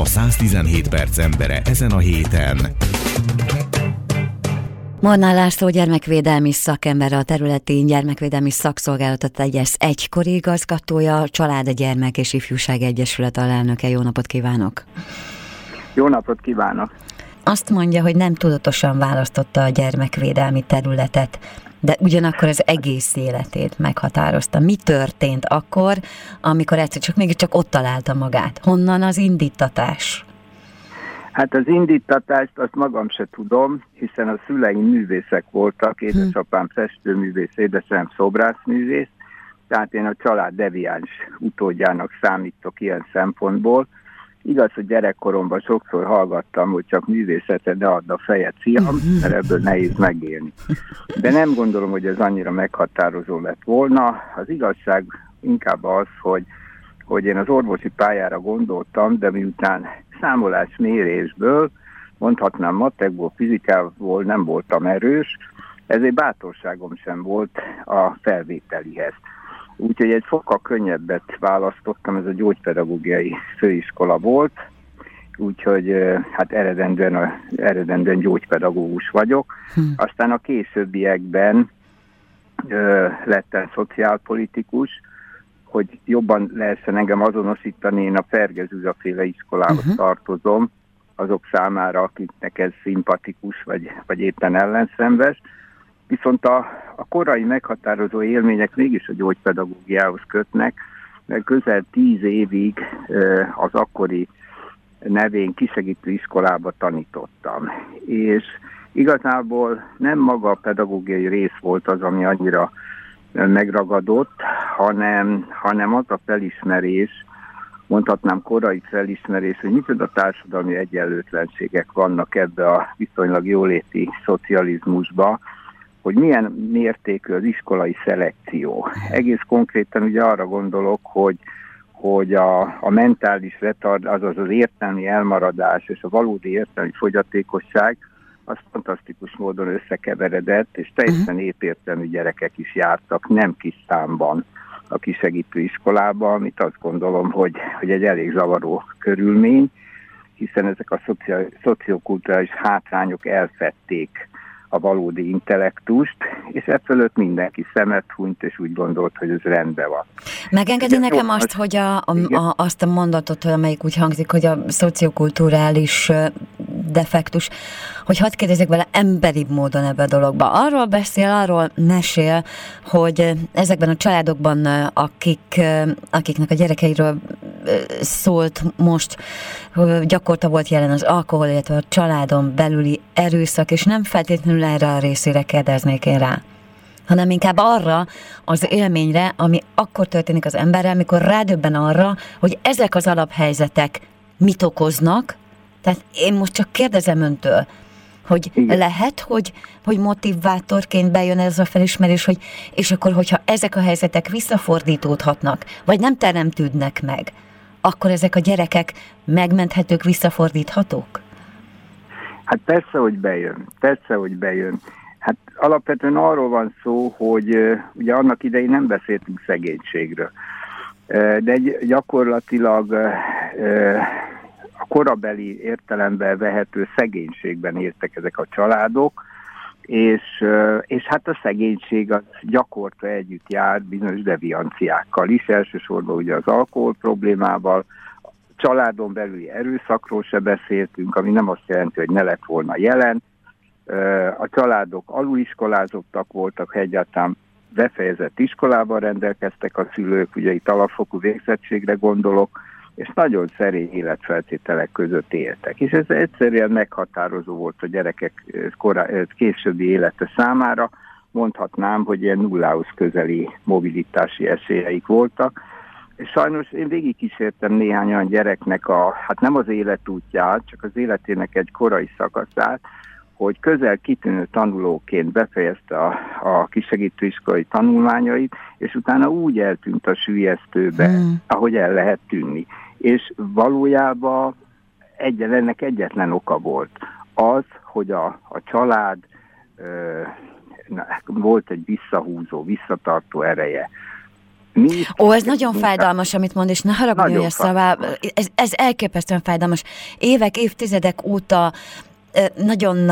a 117 perc embere ezen a héten. Mornál László gyermekvédelmi szakember, a területi gyermekvédelmi szakszolgálatot egyes egykori igazgatója, a Család, a Gyermek és Ifjúság Egyesület alelnöke. Jó napot kívánok! Jó napot kívánok! Azt mondja, hogy nem tudatosan választotta a gyermekvédelmi területet, de ugyanakkor az egész életét meghatározta. Mi történt akkor, amikor egyszer csak mégiscsak ott találta magát? Honnan az indítatás? Hát az indítatást azt magam se tudom, hiszen a szüleim művészek voltak, édesapám hm. festőművész, édesem szobrászművész, tehát én a család deviáns utódjának számítok ilyen szempontból. Igaz, hogy gyerekkoromban sokszor hallgattam, hogy csak művészetet ne add a fejet, fiam, mert ebből nehéz megélni. De nem gondolom, hogy ez annyira meghatározó lett volna. Az igazság inkább az, hogy, hogy én az orvosi pályára gondoltam, de miután számolás mérésből, mondhatnám matekból, fizikából nem voltam erős, ezért bátorságom sem volt a felvételihez. Úgyhogy egy fokkal könnyebbet választottam, ez a gyógypedagógiai főiskola volt, úgyhogy hát eredendően, a, eredendően gyógypedagógus vagyok. Hm. Aztán a későbbiekben ö, lettem szociálpolitikus, hogy jobban lehessen engem azonosítani, én a Ferge féle iskolához uh-huh. tartozom, azok számára, akiknek ez szimpatikus, vagy, vagy éppen ellenszenves. Viszont a, a korai meghatározó élmények mégis a gyógypedagógiához kötnek, mert közel tíz évig az akkori nevén kisegítő iskolába tanítottam. És igazából nem maga a pedagógiai rész volt az, ami annyira megragadott, hanem, hanem az a felismerés, mondhatnám korai felismerés, hogy micsoda társadalmi egyenlőtlenségek vannak ebbe a viszonylag jóléti szocializmusba, hogy milyen mértékű az iskolai szelekció. Egész konkrétan ugye arra gondolok, hogy hogy a, a mentális retard, azaz az értelmi elmaradás és a valódi értelmi fogyatékosság az fantasztikus módon összekeveredett, és teljesen uh-huh. épértelmű gyerekek is jártak, nem kis számban a kisegítő iskolába, amit azt gondolom, hogy, hogy egy elég zavaró körülmény, hiszen ezek a szociokulturális hátrányok elfették a valódi intellektust, és e fölött mindenki szemet hunyt, és úgy gondolt, hogy ez rendben van. Megengedi De nekem azt, hogy a, a, a, azt a mondatot, amelyik úgy hangzik, hogy a szociokulturális defektus, hogy hadd kérdezzek vele emberibb módon ebbe a dologba. Arról beszél, arról mesél, hogy ezekben a családokban, akik, akiknek a gyerekeiről szólt most, gyakorta volt jelen az alkohol, illetve a családon belüli erőszak, és nem feltétlenül erre a részére kérdeznék én rá hanem inkább arra az élményre, ami akkor történik az emberrel, mikor rádöbben arra, hogy ezek az alaphelyzetek mit okoznak, tehát én most csak kérdezem öntől, hogy Igen. lehet, hogy, hogy motivátorként bejön ez a felismerés, hogy és akkor, hogyha ezek a helyzetek visszafordítódhatnak, vagy nem teremtődnek meg, akkor ezek a gyerekek megmenthetők, visszafordíthatók? Hát persze, hogy bejön. Persze, hogy bejön. Hát alapvetően arról van szó, hogy ugye annak idején nem beszéltünk szegénységről, de gyakorlatilag a korabeli értelemben vehető szegénységben éltek ezek a családok, és, és hát a szegénység az gyakorta együtt jár bizonyos devianciákkal is, elsősorban ugye az alkohol problémával, családon belüli erőszakról se beszéltünk, ami nem azt jelenti, hogy ne lett volna jelen. A családok aluliskolázottak voltak, ha egyáltalán befejezett iskolában rendelkeztek a szülők, ugye itt alapfokú végzettségre gondolok, és nagyon szerény életfeltételek között éltek. És ez egyszerűen meghatározó volt a gyerekek korá, későbbi élete számára. Mondhatnám, hogy ilyen nullához közeli mobilitási esélyeik voltak. És sajnos én végigkísértem néhány olyan gyereknek a, hát nem az életútját, csak az életének egy korai szakaszát, hogy közel kitűnő tanulóként befejezte a, a kisegítőiskolai tanulmányait, és utána úgy eltűnt a sűjesztőbe, hmm. ahogy el lehet tűnni és valójában egyen, ennek egyetlen oka volt. Az, hogy a, a család ö, na, volt egy visszahúzó, visszatartó ereje. Mi Ó, ez nagyon fájdalmas, amit mond, és ne haragudj, hogy a szavá, ez, ez elképesztően fájdalmas. Évek, évtizedek óta nagyon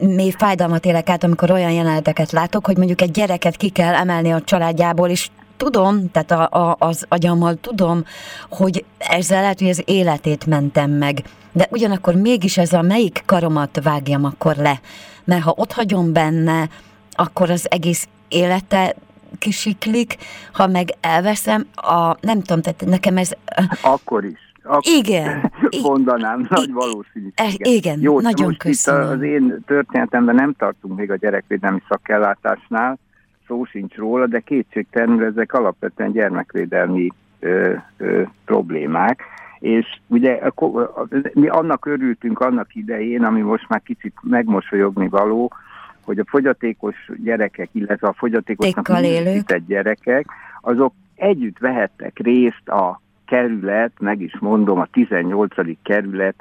mély fájdalmat élek át, amikor olyan jeleneteket látok, hogy mondjuk egy gyereket ki kell emelni a családjából, és tudom, tehát a, a, az agyammal tudom, hogy ezzel lehet, hogy az életét mentem meg. De ugyanakkor mégis ez a melyik karomat vágjam akkor le. Mert ha ott hagyom benne, akkor az egész élete kisiklik, ha meg elveszem, a, nem tudom, tehát nekem ez... Akkor is. Akkor igen. Mondanám, nagy valószínűséggel. E, igen, Jó, nagyon most köszönöm. Itt az én történetemben nem tartunk még a gyerekvédelmi szakellátásnál, szó sincs róla, de kétségtelenül ezek alapvetően gyermekvédelmi ö, ö, problémák. És ugye mi annak örültünk annak idején, ami most már kicsit megmosolyogni való, hogy a fogyatékos gyerekek, illetve a fogyatékosnak minősített gyerekek, azok együtt vehettek részt a kerület, meg is mondom, a 18. kerület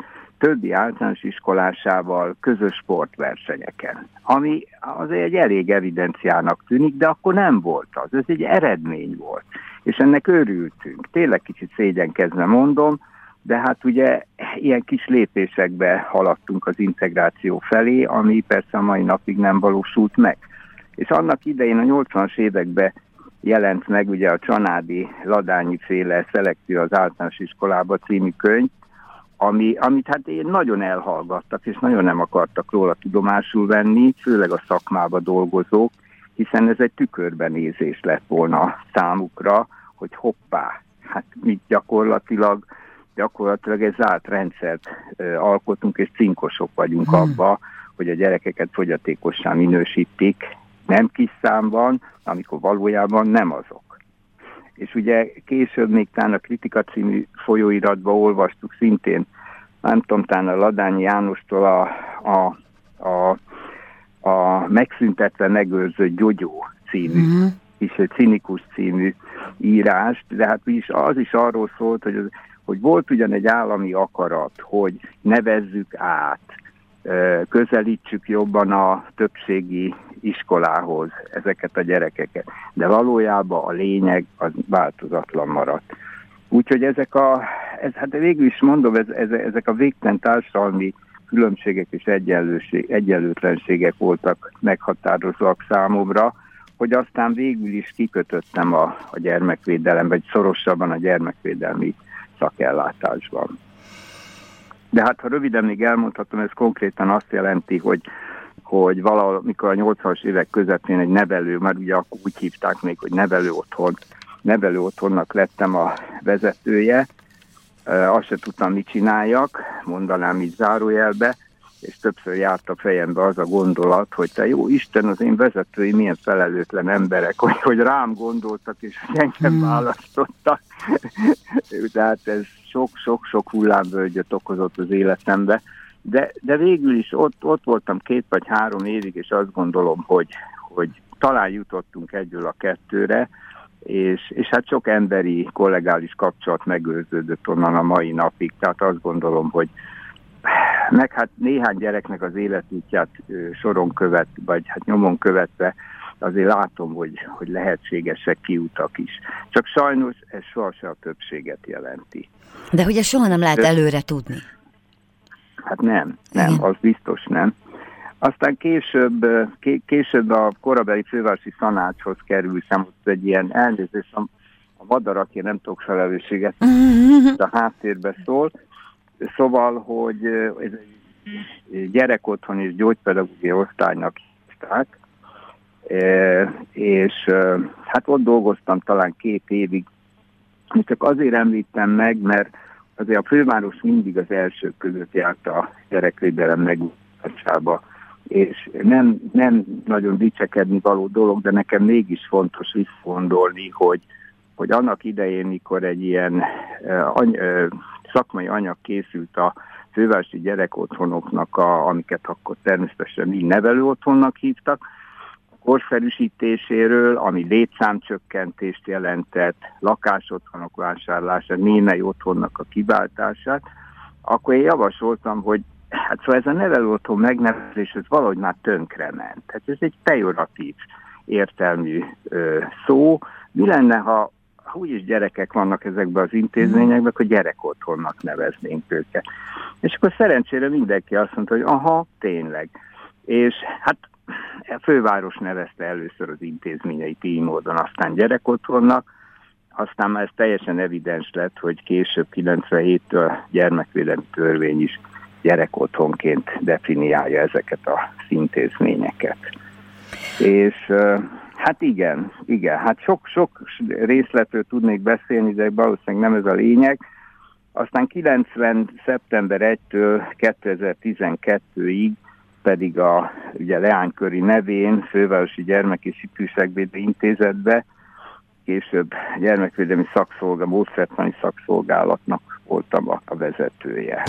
többi általános iskolásával közös sportversenyeken, ami azért egy elég evidenciának tűnik, de akkor nem volt az, ez egy eredmény volt, és ennek örültünk. Tényleg kicsit szégyenkezve mondom, de hát ugye ilyen kis lépésekbe haladtunk az integráció felé, ami persze a mai napig nem valósult meg. És annak idején a 80-as években jelent meg ugye a Csanádi Ladányi féle Szelekció az általános iskolába című könyv, ami, amit hát én nagyon elhallgattak, és nagyon nem akartak róla tudomásul venni, főleg a szakmába dolgozók, hiszen ez egy tükörbenézés lett volna számukra, hogy hoppá, hát mi gyakorlatilag, gyakorlatilag egy zárt rendszert ö, alkotunk, és cinkosok vagyunk hmm. abba, hogy a gyerekeket fogyatékossá minősítik, nem kis számban, amikor valójában nem azok. És ugye később még talán a Kritika című folyóiratba olvastuk szintén, nem tudom, talán a Ladányi Jánostól a, a, a, a Megszüntetve megőrzött gyógyó című, uh -huh. és egy cinikus című írást, de hát is, az is arról szólt, hogy, hogy volt ugyan egy állami akarat, hogy nevezzük át, közelítsük jobban a többségi iskolához ezeket a gyerekeket. De valójában a lényeg az változatlan maradt. Úgyhogy ezek a, ez, hát végül is mondom, ez, ez, ezek a végtelen társadalmi különbségek és egyenlőtlenségek voltak meghatározóak számomra, hogy aztán végül is kikötöttem a, a gyermekvédelem, vagy szorosabban a gyermekvédelmi szakellátásban. De hát ha röviden még elmondhatom, ez konkrétan azt jelenti, hogy hogy valahol, mikor a 80-as évek közepén egy nevelő, már ugye akkor úgy hívták még, hogy nevelő otthon, nevelő otthonnak lettem a vezetője, azt se tudtam, mit csináljak, mondanám így zárójelbe, és többször járt a fejembe az a gondolat, hogy te jó Isten, az én vezetői milyen felelőtlen emberek, hogy, hogy rám gondoltak, és engem hmm. választottak. Tehát ez sok-sok-sok hullámvölgyöt okozott az életembe. De, de végül is ott, ott voltam két vagy három évig, és azt gondolom, hogy, hogy talán jutottunk egyről a kettőre, és, és hát sok emberi, kollegális kapcsolat megőrződött onnan a mai napig, tehát azt gondolom, hogy meg hát néhány gyereknek az életútját soron követ, vagy hát nyomon követve, azért látom, hogy, hogy lehetségesek kiutak is. Csak sajnos ez sohasem a többséget jelenti. De ugye soha nem lehet előre tudni. Hát nem, nem, Igen. az biztos nem. Aztán később, később a korabeli fővárosi szanácshoz kerültem, ott egy ilyen elnézés, a, a madarak, én nem tudok felelősséget, a háttérbe szól. Szóval, hogy ez egy gyerekotthon és gyógypedagógiai osztálynak hívták, és hát ott dolgoztam talán két évig. Csak azért említem meg, mert azért a főváros mindig az első között járt a gyerekvédelem megújításába, és nem, nem nagyon dicsekedni való dolog, de nekem mégis fontos visszagondolni, hogy, hogy annak idején, mikor egy ilyen uh, any, uh, szakmai anyag készült a fővárosi gyerekotthonoknak, a, amiket akkor természetesen mi nevelőotthonnak hívtak, korszerűsítéséről, ami létszámcsökkentést jelentett, lakásotthonok vásárlását, némely otthonnak a kiváltását, akkor én javasoltam, hogy hát szóval ez a nevelő otthon megnevezés, ez valahogy már tönkrement. Hát ez egy pejoratív értelmű ö, szó. Mi lenne, ha úgyis gyerekek vannak ezekben az intézményekben, akkor gyerekotthonnak neveznénk őket. És akkor szerencsére mindenki azt mondta, hogy aha, tényleg. És hát a főváros nevezte először az intézményeit így módon, aztán gyerekotthonnak, aztán már ez teljesen evidens lett, hogy később 97-től gyermekvédelmi törvény is gyerekotthonként definiálja ezeket a intézményeket. És hát igen, igen, hát sok-sok részletről tudnék beszélni, de valószínűleg nem ez a lényeg. Aztán 90. szeptember 1-től 2012-ig pedig a ugye Leányköri nevén Fővárosi Gyermek és Ifjúságvédő Intézetbe, később gyermekvédelmi szakszolga, módszertani szakszolgálatnak voltam a vezetője.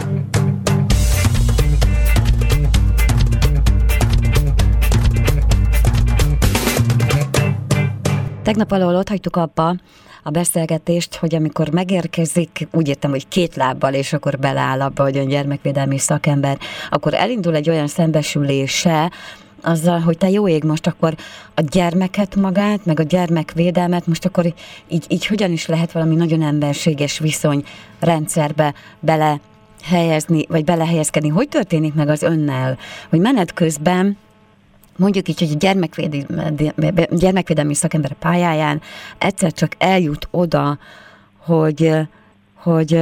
Tegnap alól ott hagytuk abba a beszélgetést, hogy amikor megérkezik, úgy értem, hogy két lábbal, és akkor beleáll abba, hogy ön gyermekvédelmi szakember, akkor elindul egy olyan szembesülése, azzal, hogy te jó ég most akkor a gyermeket magát, meg a gyermekvédelmet, most akkor így, így hogyan is lehet valami nagyon emberséges viszony rendszerbe bele helyezni, vagy belehelyezkedni. Hogy történik meg az önnel, hogy menet közben mondjuk így, hogy a gyermekvédelmi, gyermekvédelmi szakember pályáján egyszer csak eljut oda, hogy, hogy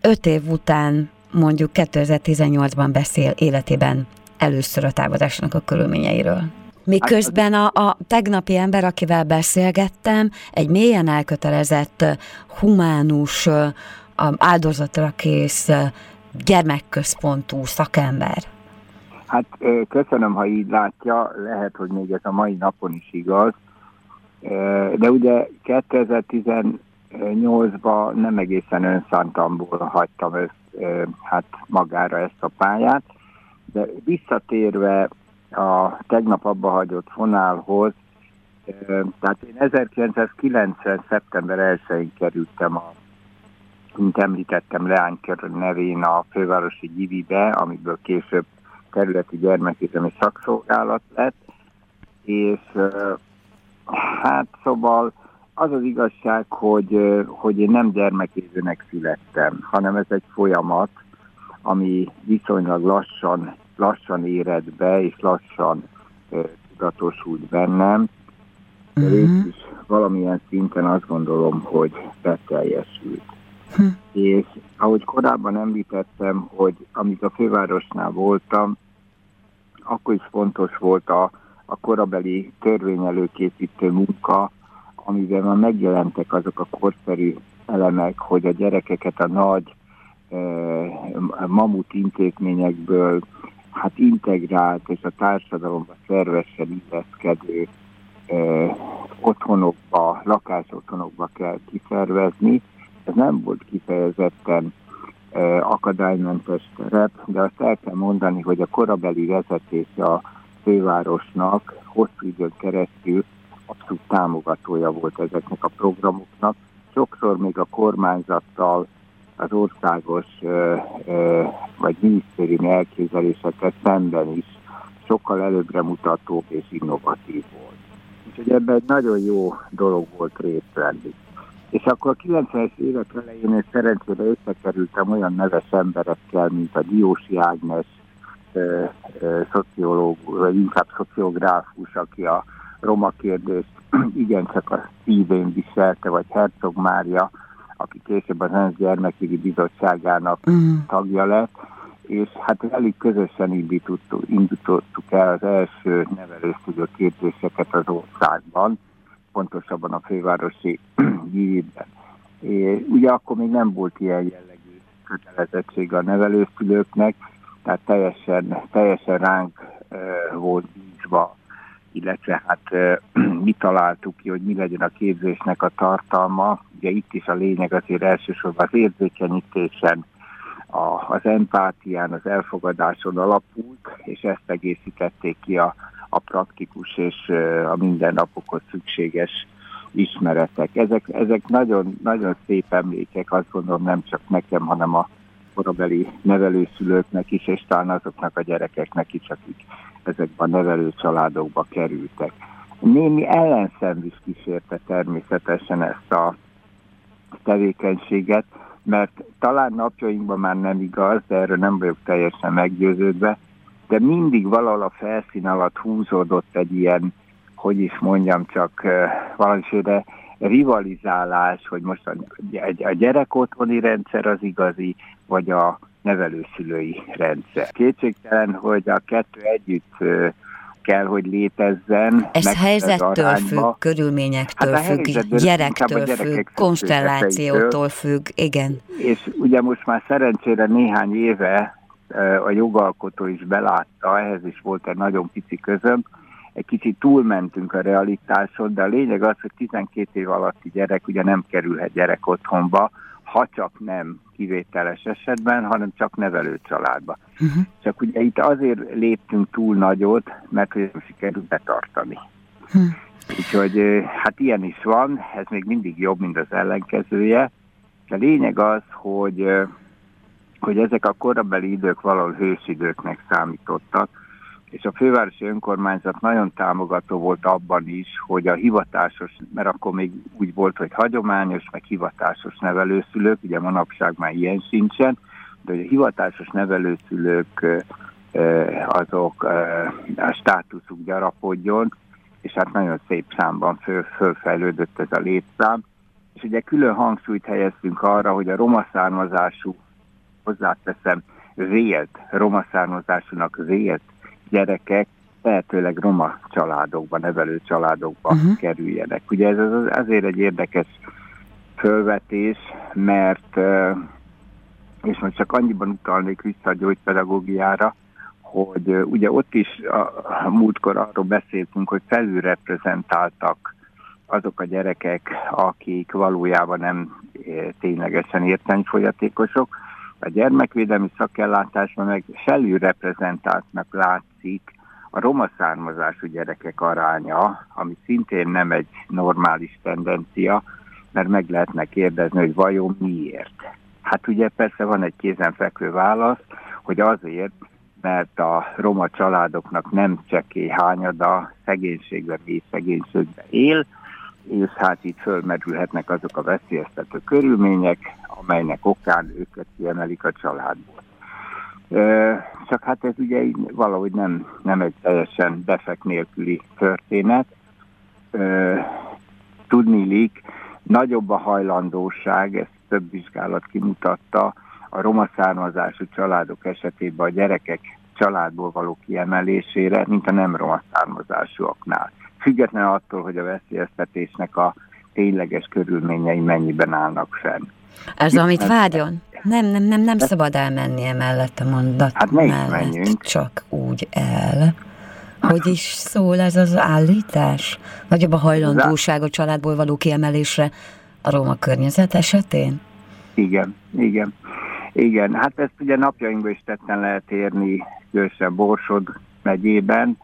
öt év után mondjuk 2018-ban beszél életében először a távozásnak a körülményeiről. Miközben a, a tegnapi ember, akivel beszélgettem, egy mélyen elkötelezett, humánus, áldozatra kész, gyermekközpontú szakember. Hát köszönöm, ha így látja, lehet, hogy még ez a mai napon is igaz, de ugye 2018-ban nem egészen önszántamból hagytam ezt, hát magára ezt a pályát, de visszatérve a tegnap abba hagyott fonálhoz, tehát én 1990. szeptember 1-én kerültem a mint említettem, Leánykör nevén a fővárosi Gyivibe, amiből később területi gyermekvédelmi szakszolgálat lett, és hát szóval az az igazság, hogy, hogy én nem gyermekézőnek születtem, hanem ez egy folyamat, ami viszonylag lassan, lassan éred be, és lassan tudatosult bennem. De uh-huh. is valamilyen szinten azt gondolom, hogy beteljesült. Hm. És ahogy korábban említettem, hogy amíg a fővárosnál voltam, akkor is fontos volt a, a korabeli törvényelőkészítő munka, amiben már megjelentek azok a korszerű elemek, hogy a gyerekeket a nagy e, mamut intézményekből hát integrált és a társadalomba szervesen illeszkedő e, otthonokba, lakásotthonokba kell kiszervezni, ez nem volt kifejezetten akadálymentes terep, de azt el kell mondani, hogy a korabeli vezetése a fővárosnak hosszú időn keresztül abszolút támogatója volt ezeknek a programoknak. Sokszor még a kormányzattal az országos vagy minisztériumi elképzeléseket szemben is sokkal előbbre mutatóbb és innovatív volt. Úgyhogy ebben egy nagyon jó dolog volt részt. És akkor a 90-es évek elején én szerencsére összekerültem olyan neves emberekkel, mint a Diósi Ágnes, szociológus, vagy inkább szociográfus, aki a roma kérdést igencsak a szívén viselte, vagy Herzog Mária, aki később az ENSZ gyermekügyi bizottságának mm. tagja lett, és hát elég közösen indítottuk, indítottuk el az első nevelőszülő képzéseket az országban, pontosabban a fővárosi gyűjtben. Ugye akkor még nem volt ilyen jellegű kötelezettség a nevelőszülőknek, tehát teljesen, teljesen ránk volt bízva, illetve hát mi találtuk ki, hogy mi legyen a képzésnek a tartalma. Ugye itt is a lényeg azért elsősorban az érzékenyítésen, a, az empátián, az elfogadáson alapult, és ezt egészítették ki a a praktikus és a mindennapokhoz szükséges ismeretek. Ezek, ezek nagyon, nagyon szép emlékek, azt gondolom nem csak nekem, hanem a korabeli nevelőszülőknek is, és talán azoknak a gyerekeknek is, akik ezekben a nevelő családokba kerültek. Némi ellenszem is kísérte természetesen ezt a tevékenységet, mert talán napjainkban már nem igaz, de erről nem vagyok teljesen meggyőződve, de mindig valahol a felszín alatt húzódott egy ilyen, hogy is mondjam, csak valamiféle rivalizálás, hogy most a, a gyerek otthoni rendszer az igazi, vagy a nevelőszülői rendszer. Kétségtelen, hogy a kettő együtt kell, hogy létezzen. Ez helyzettől függ, körülményektől hát függ, gyerektől függ, konstellációtól függ, igen. És ugye most már szerencsére néhány éve a jogalkotó is belátta, ehhez is volt egy nagyon pici közöm, egy kicsit túlmentünk a realitáson, de a lényeg az, hogy 12 év alatti gyerek ugye nem kerülhet gyerek otthonba, ha csak nem kivételes esetben, hanem csak nevelő családba. Uh-huh. Csak ugye itt azért léptünk túl nagyot, mert hogy nem sikerült betartani. Uh-huh. Úgyhogy hát ilyen is van, ez még mindig jobb, mint az ellenkezője. De lényeg az, hogy, hogy ezek a korabeli idők valahol hősidőknek számítottak, és a fővárosi önkormányzat nagyon támogató volt abban is, hogy a hivatásos, mert akkor még úgy volt, hogy hagyományos, meg hivatásos nevelőszülők, ugye manapság már ilyen sincsen, de hogy a hivatásos nevelőszülők azok a státuszuk gyarapodjon, és hát nagyon szép számban föl, fölfejlődött ez a létszám. És ugye külön hangsúlyt helyeztünk arra, hogy a roma származású, hozzáteszem, vélt, roma származásúnak vélt gyerekek lehetőleg roma családokba, nevelő családokba uh-huh. kerüljenek. Ugye ez az, azért egy érdekes fölvetés, mert, és most csak annyiban utalnék vissza a gyógypedagógiára, hogy ugye ott is a, a múltkor arról beszéltünk, hogy felülreprezentáltak azok a gyerekek, akik valójában nem ténylegesen értelmifolyatékosok, a gyermekvédelmi szakellátásban meg felülreprezentáltnak látszik a roma származású gyerekek aránya, ami szintén nem egy normális tendencia, mert meg lehetne kérdezni, hogy vajon miért. Hát ugye persze van egy kézenfekvő válasz, hogy azért, mert a roma családoknak nem csekély hányada szegénységben, mély szegénységben él, és hát itt fölmerülhetnek azok a veszélyeztető körülmények, amelynek okán őket kiemelik a családból. Csak hát ez ugye így valahogy nem, nem egy teljesen defekt nélküli történet. Tudnilik, nagyobb a hajlandóság, ezt több vizsgálat kimutatta, a roma származású családok esetében a gyerekek családból való kiemelésére, mint a nem roma származásúaknál. Függetlenül attól, hogy a veszélyeztetésnek a tényleges körülményei mennyiben állnak fenn. Ez, Itt amit vágyon? Nem, nem, nem, nem szabad elmenni emellett a mondat hát mellett. Menjünk. Csak úgy el. Hogy is szól ez az állítás? Nagyobb a hajlandóság a családból való kiemelésre a Róma környezet esetén? Igen, igen. Igen, hát ezt ugye napjainkban is tetten lehet érni, különösen Borsod megyében,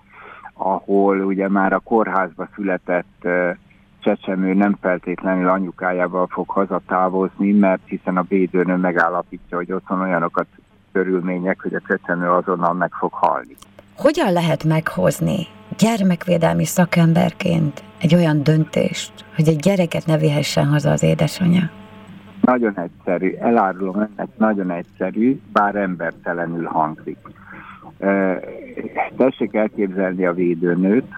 ahol ugye már a kórházba született csecsemő nem feltétlenül anyukájával fog hazatávozni, mert hiszen a védőnő megállapítja, hogy ott van olyanokat körülmények, hogy a csecsemő azonnal meg fog halni. Hogyan lehet meghozni gyermekvédelmi szakemberként egy olyan döntést, hogy egy gyereket ne vihessen haza az édesanyja? Nagyon egyszerű, elárulom ennek nagyon egyszerű, bár embertelenül hangzik. Tessék elképzelni a védőnőt,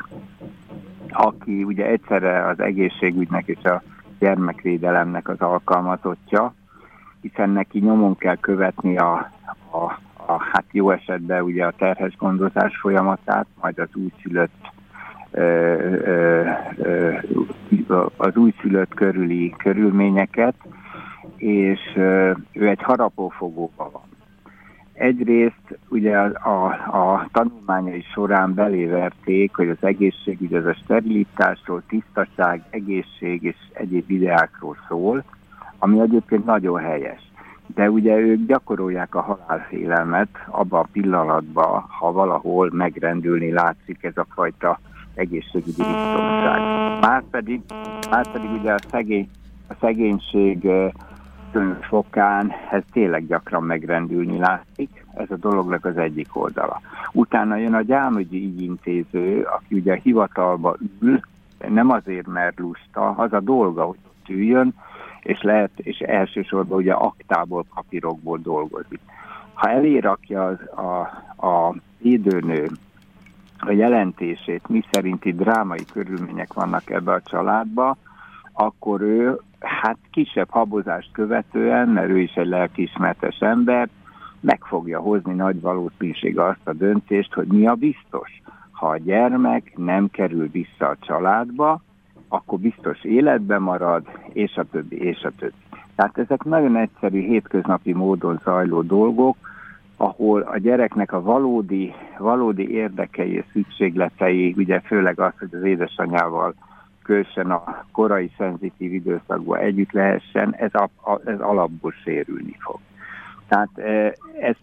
aki ugye egyszerre az egészségügynek és a gyermekvédelemnek az alkalmazottja, hiszen neki nyomon kell követni a, a, a hát jó esetben ugye a terhes gondozás folyamatát, majd az újszülött az újszülött körüli körülményeket, és ő egy harapófogóban van. Egyrészt ugye a, a, a tanulmányai során beléverték, hogy az egészségügy az a sterilitásról, tisztaság, egészség és egyéb ideákról szól, ami egyébként nagyon helyes. De ugye ők gyakorolják a halálfélelmet abban a pillanatban, ha valahol megrendülni látszik ez a fajta egészségügyi biztonság. Márpedig, márpedig ugye a, szegény, a szegénység fokán ez tényleg gyakran megrendülni látszik, ez a dolognak az egyik oldala. Utána jön a gyámügyi ügyintéző, aki ugye a hivatalba ül, nem azért, mert lusta, az a dolga, hogy üljön, és lehet, és elsősorban ugye aktából, papírokból dolgozik. Ha elérakja az, a, a védőnő a jelentését, mi szerinti drámai körülmények vannak ebbe a családba, akkor ő hát kisebb habozást követően, mert ő is egy lelkiismertes ember, meg fogja hozni nagy valószínűség azt a döntést, hogy mi a biztos. Ha a gyermek nem kerül vissza a családba, akkor biztos életben marad, és a többi, és a többi. Tehát ezek nagyon egyszerű, hétköznapi módon zajló dolgok, ahol a gyereknek a valódi, valódi érdekei és szükségletei, ugye főleg az, hogy az édesanyával különösen a korai szenzitív időszakban együtt lehessen, ez, a, a, ez alapból sérülni fog. Tehát e, ez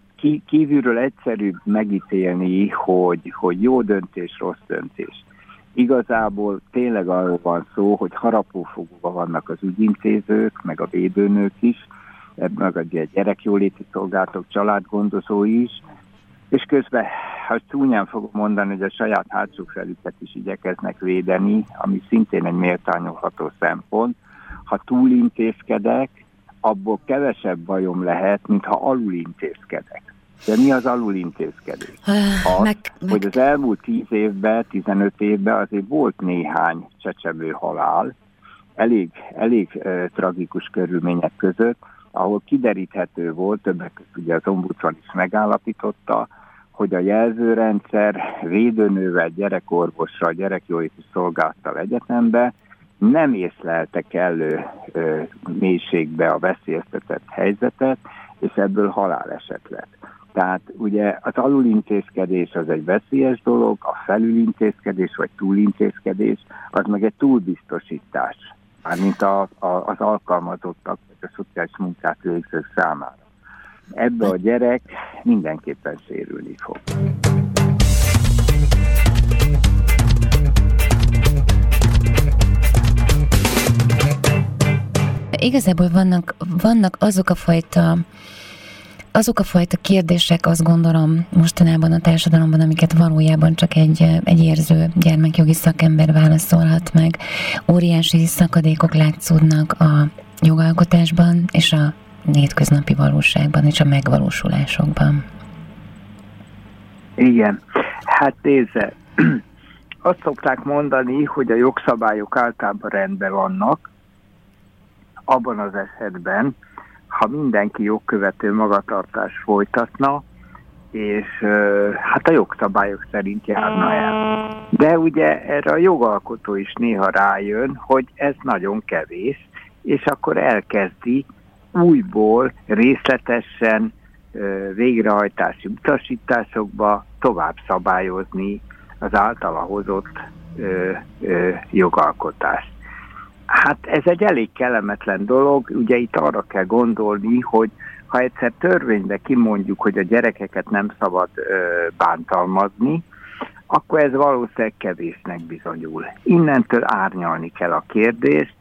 kívülről egyszerűbb megítélni, hogy, hogy jó döntés, rossz döntés. Igazából tényleg arról van szó, hogy harapófogóban vannak az ügyintézők, meg a védőnők is, meg a gyerekjóléti szolgálatok, családgondozói is, és közben, ha csúnyán fogom mondani, hogy a saját hátsó felüket is igyekeznek védeni, ami szintén egy méltányolható szempont. Ha túlintézkedek, abból kevesebb bajom lehet, mint ha alulintézkedek. De mi az alulintézkedés? Az, meg, meg... hogy az elmúlt 10 évben, 15 évben azért volt néhány csecsebő halál, elég, elég uh, tragikus körülmények között, ahol kideríthető volt, többek között ugye az ombudsman is megállapította, hogy a jelzőrendszer védőnővel, gyerekorvossal, gyerekjóléti szolgálattal egyetembe nem észlelte kellő ö, mélységbe a veszélyeztetett helyzetet, és ebből haláleset lett. Tehát ugye az alulintézkedés az egy veszélyes dolog, a felülintézkedés vagy túlintézkedés az meg egy túlbiztosítás, mármint a, a, az alkalmazottak vagy a szociális munkát végzők számára ebbe a gyerek mindenképpen sérülni fog. Igazából vannak, vannak azok a fajta azok a fajta kérdések, azt gondolom mostanában a társadalomban, amiket valójában csak egy, egy érző gyermekjogi szakember válaszolhat meg. Óriási szakadékok látszódnak a jogalkotásban és a hétköznapi valóságban és a megvalósulásokban. Igen, hát nézze, azt szokták mondani, hogy a jogszabályok általában rendben vannak, abban az esetben, ha mindenki jogkövető magatartás folytatna, és hát a jogszabályok szerint járna el. De ugye erre a jogalkotó is néha rájön, hogy ez nagyon kevés, és akkor elkezdi újból részletesen végrehajtási utasításokba tovább szabályozni az általa hozott ö, ö, jogalkotást. Hát ez egy elég kellemetlen dolog, ugye itt arra kell gondolni, hogy ha egyszer törvénybe kimondjuk, hogy a gyerekeket nem szabad ö, bántalmazni, akkor ez valószínűleg kevésnek bizonyul. Innentől árnyalni kell a kérdést,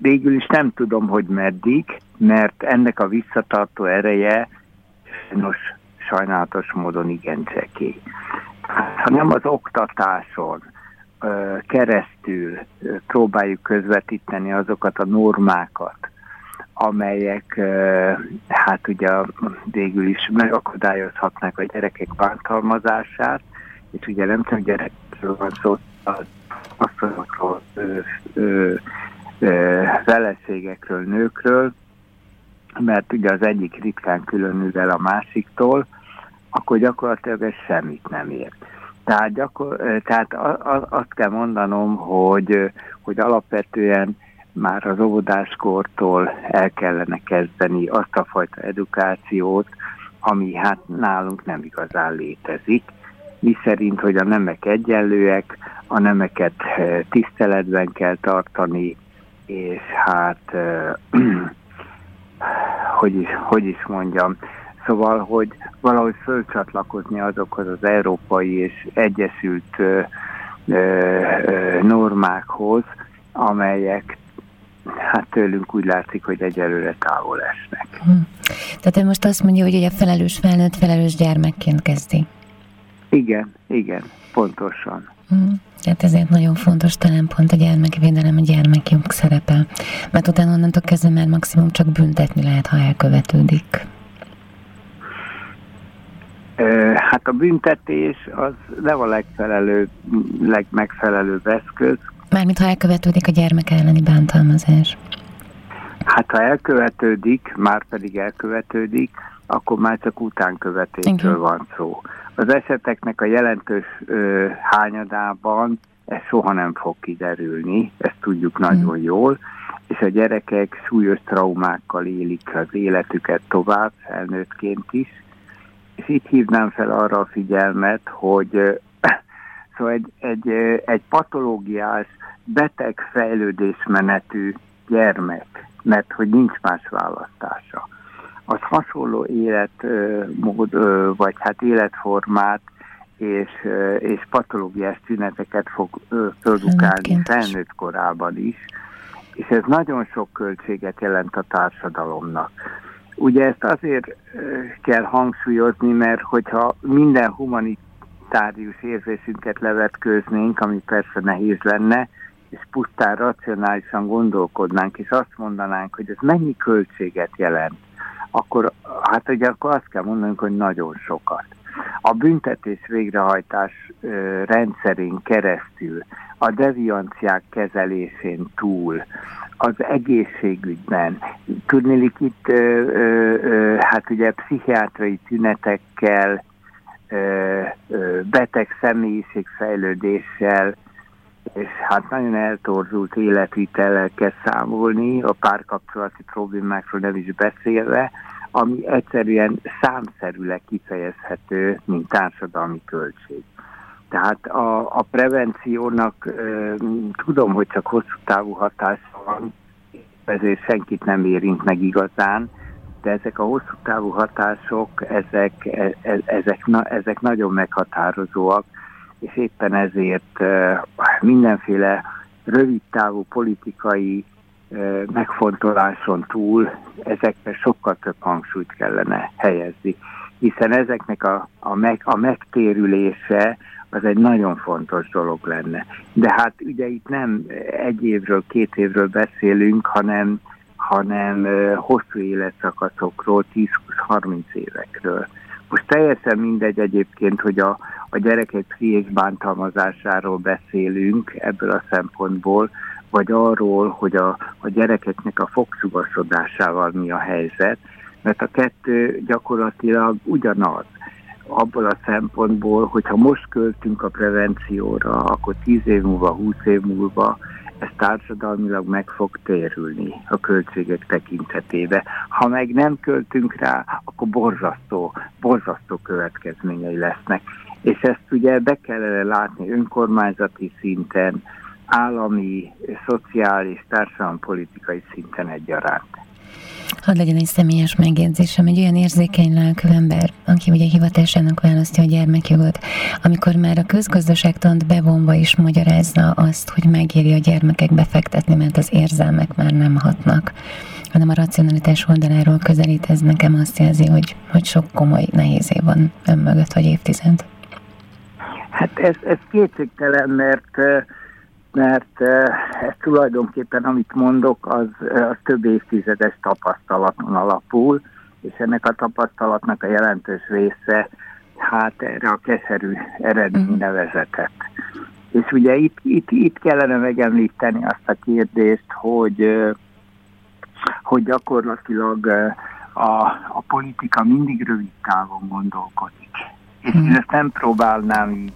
végül is nem tudom, hogy meddig, mert ennek a visszatartó ereje nos, sajnálatos módon igen csekély. Ha nem az oktatáson keresztül próbáljuk közvetíteni azokat a normákat, amelyek hát ugye végül is megakadályozhatnak a gyerekek bántalmazását, és ugye nem csak gyerekekről van szó, az asszonyokról, feleségekről, nőkről, mert ugye az egyik ritkán különül a másiktól, akkor gyakorlatilag ez semmit nem ér. Tehát, gyakor, tehát azt kell mondanom, hogy, hogy alapvetően már az óvodáskortól el kellene kezdeni azt a fajta edukációt, ami hát nálunk nem igazán létezik, mi szerint, hogy a nemek egyenlőek, a nemeket tiszteletben kell tartani, és hát hogy is, hogy is mondjam, szóval, hogy valahogy fölcsatlakozni azokhoz az európai és egyesült ö, ö, normákhoz, amelyek hát tőlünk úgy látszik, hogy egyelőre távol esnek. Hm. Tehát ő most azt mondja, hogy a felelős felnőtt felelős gyermekként kezdi. Igen, igen, pontosan. Hm. Tehát ezért nagyon fontos talán pont a gyermekvédelem, a gyermekjog szerepe. Mert utána onnantól kezdve már maximum csak büntetni lehet, ha elkövetődik. Hát a büntetés az nem a legfelelő, legmegfelelőbb eszköz. Mármint ha elkövetődik a gyermek elleni bántalmazás. Hát ha elkövetődik, már pedig elkövetődik, akkor már csak utánkövetésről van szó. Az eseteknek a jelentős ö, hányadában ez soha nem fog kiderülni, ezt tudjuk mm. nagyon jól, és a gyerekek súlyos traumákkal élik az életüket tovább, felnőttként is, és itt hívnám fel arra a figyelmet, hogy szóval egy, egy, egy patológiás, beteg fejlődésmenetű gyermek, mert hogy nincs más választása, az hasonló életmód, vagy hát életformát és, és patológiás tüneteket fog produkálni felnőtt korában is, és ez nagyon sok költséget jelent a társadalomnak. Ugye ezt azért kell hangsúlyozni, mert hogyha minden humanitárius érzésünket levetkőznénk, ami persze nehéz lenne, és pusztán racionálisan gondolkodnánk, és azt mondanánk, hogy ez mennyi költséget jelent, akkor hát ugye akkor azt kell mondanunk, hogy nagyon sokat. A büntetés végrehajtás ö, rendszerén keresztül, a devianciák kezelésén túl, az egészségügyben. Tudnélik itt ö, ö, ö, hát ugye pszichiátrai tünetekkel, ö, ö, beteg személyiségfejlődéssel, és hát nagyon eltorzult életvitellel kell számolni, a párkapcsolati problémákról nem is beszélve, ami egyszerűen számszerűleg kifejezhető, mint társadalmi költség. Tehát a, a prevenciónak e, tudom, hogy csak hosszú távú hatása van, ezért senkit nem érint meg igazán, de ezek a hosszú távú hatások, ezek, e, e, ezek, na, ezek nagyon meghatározóak, és éppen ezért mindenféle rövid távú politikai megfontoláson túl ezekre sokkal több hangsúlyt kellene helyezni, hiszen ezeknek a, a, meg, a megtérülése az egy nagyon fontos dolog lenne. De hát ugye itt nem egy évről, két évről beszélünk, hanem, hanem hosszú életszakaszokról, 10-20-30 évekről. Most teljesen mindegy egyébként, hogy a, a gyerekek pszichés bántalmazásáról beszélünk ebből a szempontból, vagy arról, hogy a, a gyerekeknek a fogszugaszodásával mi a helyzet, mert a kettő gyakorlatilag ugyanaz. Abból a szempontból, hogyha most költünk a prevencióra, akkor 10 év múlva, 20 év múlva ez társadalmilag meg fog térülni a költségek tekintetében. Ha meg nem költünk rá, akkor borzasztó, borzasztó következményei lesznek. És ezt ugye be kellene látni önkormányzati szinten, állami, szociális, társadalompolitikai szinten egyaránt. Hadd legyen egy személyes megjegyzésem, egy olyan érzékeny lelkű ember, aki ugye hivatásának választja a gyermekjogot, amikor már a közgazdaságtant bevonva is magyarázza azt, hogy megéri a gyermekek befektetni, mert az érzelmek már nem hatnak hanem a racionalitás oldaláról közelít, ez nekem azt jelzi, hogy, hogy sok komoly nehéz van ön mögött, vagy évtized. Hát ez, ez kétségtelen, mert mert ez tulajdonképpen, amit mondok, az, az több évtizedes tapasztalaton alapul, és ennek a tapasztalatnak a jelentős része hát erre a keserű eredményre mhm. vezetett. És ugye itt, itt, itt kellene megemlíteni azt a kérdést, hogy, hogy gyakorlatilag a, a politika mindig rövid távon gondolkodik. És én mhm. ezt nem próbálnám így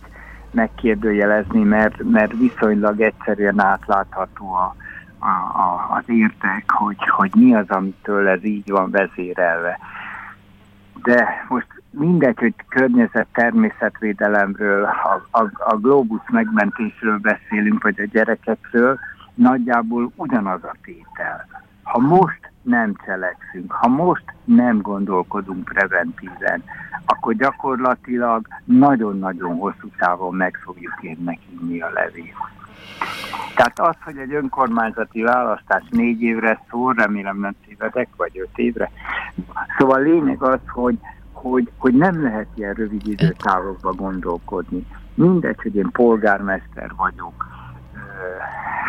megkérdőjelezni, mert, mert viszonylag egyszerűen átlátható a, a, a, az értek, hogy, hogy mi az, amitől ez így van vezérelve. De most mindegy, hogy környezet természetvédelemről, a, a, a globus megmentésről beszélünk, vagy a gyerekekről, nagyjából ugyanaz a tétel. Ha most nem cselekszünk, ha most nem gondolkodunk preventíven, akkor gyakorlatilag nagyon-nagyon hosszú távon meg fogjuk érnek inni a levét. Tehát az, hogy egy önkormányzati választás négy évre szól, remélem nem tévedek, vagy öt évre. Szóval a lényeg az, hogy, hogy, hogy nem lehet ilyen rövid időtávokba gondolkodni. Mindegy, hogy én polgármester vagyok.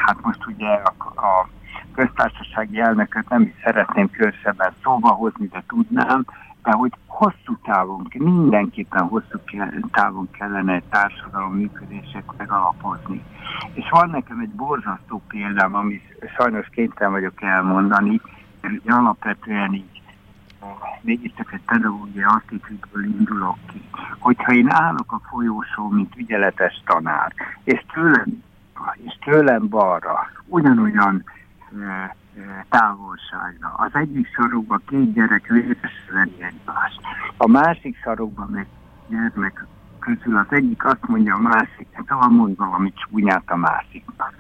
Hát most ugye a, a köztársasági elnököt nem is szeretném körsebben szóba hozni, de tudnám, de hogy hosszú távon, mindenképpen hosszú távon kellene egy társadalom működések megalapozni. És van nekem egy borzasztó példám, ami sajnos kénytelen vagyok elmondani, mert alapvetően így mégiscsak egy pedagógiai attitűdből indulok ki, hogyha én állok a folyósó, mint ügyeletes tanár, és tőlem, és tőlem balra ugyanolyan távolságra. Az egyik sarokban két gyerek véreszveri egymást. A másik sarokban meg gyermek közül az egyik azt mondja a másik, szóval mond valami csúnyát a másiknak.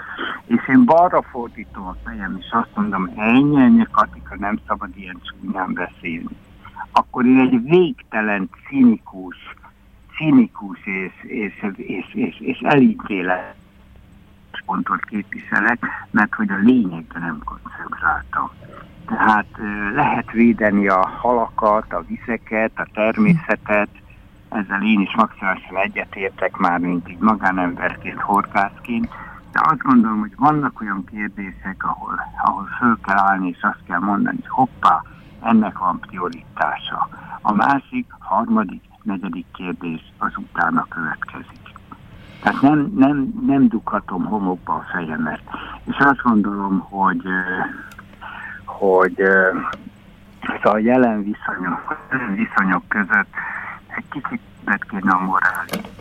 És én balra fordítom a fejem, és azt mondom, ennyi, ennyi, Katika, nem szabad ilyen csúnyán beszélni. Akkor én egy végtelen cinikus, cinikus és, és, és, és, és elítélet pontot képviselek, mert hogy a lényegre nem koncentráltam. Tehát lehet védeni a halakat, a vizeket, a természetet, ezzel én is maximálisan egyetértek már, mint így magánemberként, horgászként, de azt gondolom, hogy vannak olyan kérdések, ahol, ahol föl kell állni, és azt kell mondani, hogy hoppá, ennek van prioritása. A másik, harmadik, negyedik kérdés az utána következik. Tehát nem, nem, nem dughatom homokba a fejemet. És azt gondolom, hogy, hogy a jelen viszonyok, viszonyok között egy kicsit kéne a morális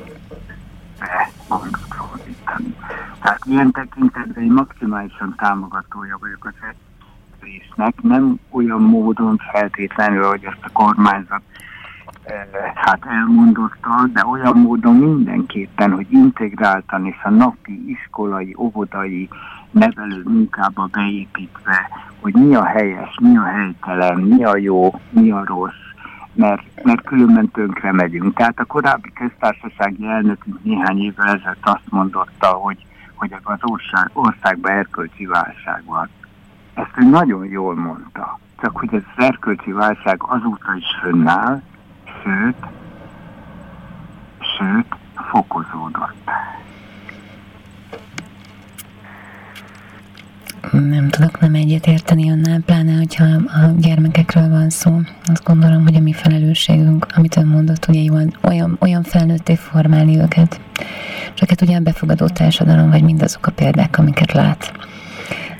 fordítani. Tehát ilyen tekintetben én maximálisan támogatója vagyok az résznek, nem olyan módon feltétlenül, hogy ezt a kormányzat hát elmondotta, de olyan módon mindenképpen, hogy integráltan és a napi iskolai, óvodai nevelő munkába beépítve, hogy mi a helyes, mi a helytelen, mi a jó, mi a rossz, mert, mert különben tönkre megyünk. Tehát a korábbi köztársasági elnökünk néhány évvel ezelőtt azt mondotta, hogy, hogy az ország, országban erkölcsi válság van. Ezt ő nagyon jól mondta. Csak hogy ez az erkölcsi válság azóta is fönnáll, sőt, sőt, fokozódott. Nem tudok nem egyet érteni önnel, pláne, hogyha a gyermekekről van szó. Azt gondolom, hogy a mi felelősségünk, amit ön mondott, ugye van olyan, olyan felnőtté formálni őket. Csak hát ugye a befogadó társadalom, vagy mindazok a példák, amiket lát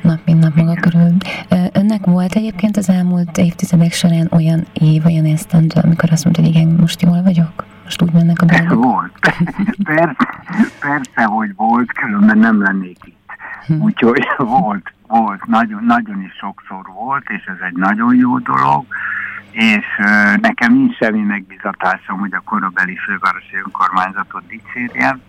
nap, mint nap maga körül. Önnek volt egyébként az elmúlt évtizedek során olyan év, olyan esztendő, amikor azt mondta, hogy igen, most jól vagyok? Most úgy mennek a dolgok? Volt. persze, persze, hogy volt, különben nem lennék itt. Hm. Úgyhogy volt, volt, nagyon, nagyon is sokszor volt, és ez egy nagyon jó dolog, és nekem nincs semmi megbizatásom, hogy a korabeli fővárosi önkormányzatot dicsérjem,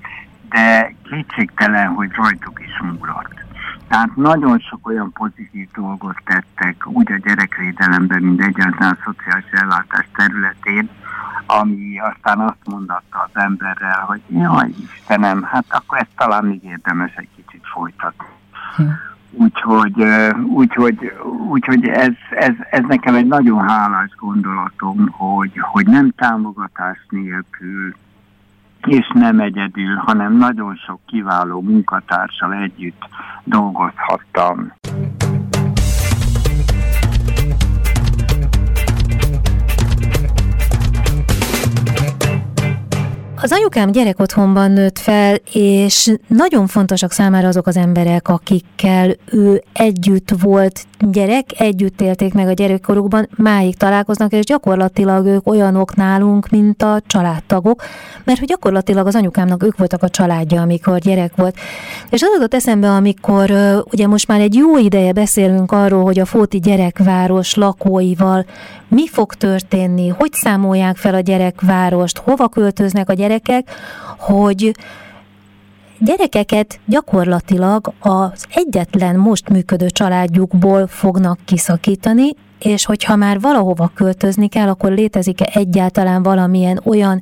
de kétségtelen, hogy rajtuk is múlott. Tehát nagyon sok olyan pozitív dolgot tettek, úgy a gyerekvédelemben, mint egyáltalán a szociális ellátás területén, ami aztán azt mondatta az emberrel, hogy jaj Istenem, hát akkor ezt talán még érdemes egy kicsit folytatni. Hm. Úgyhogy, úgyhogy, úgyhogy ez, ez, ez nekem egy nagyon hálás gondolatom, hogy, hogy nem támogatás nélkül, és nem egyedül, hanem nagyon sok kiváló munkatársal együtt dolgozhattam. Az anyukám gyerekotthonban nőtt fel, és nagyon fontosak számára azok az emberek, akikkel ő együtt volt gyerek, együtt élték meg a gyerekkorukban, máig találkoznak, és gyakorlatilag ők olyanok nálunk, mint a családtagok, mert hogy gyakorlatilag az anyukámnak ők voltak a családja, amikor gyerek volt. És az adott eszembe, amikor ugye most már egy jó ideje beszélünk arról, hogy a Fóti gyerekváros lakóival mi fog történni, hogy számolják fel a gyerekvárost, hova költöznek a gyerekek, hogy gyerekeket gyakorlatilag az egyetlen most működő családjukból fognak kiszakítani, és hogyha már valahova költözni kell, akkor létezik-e egyáltalán valamilyen olyan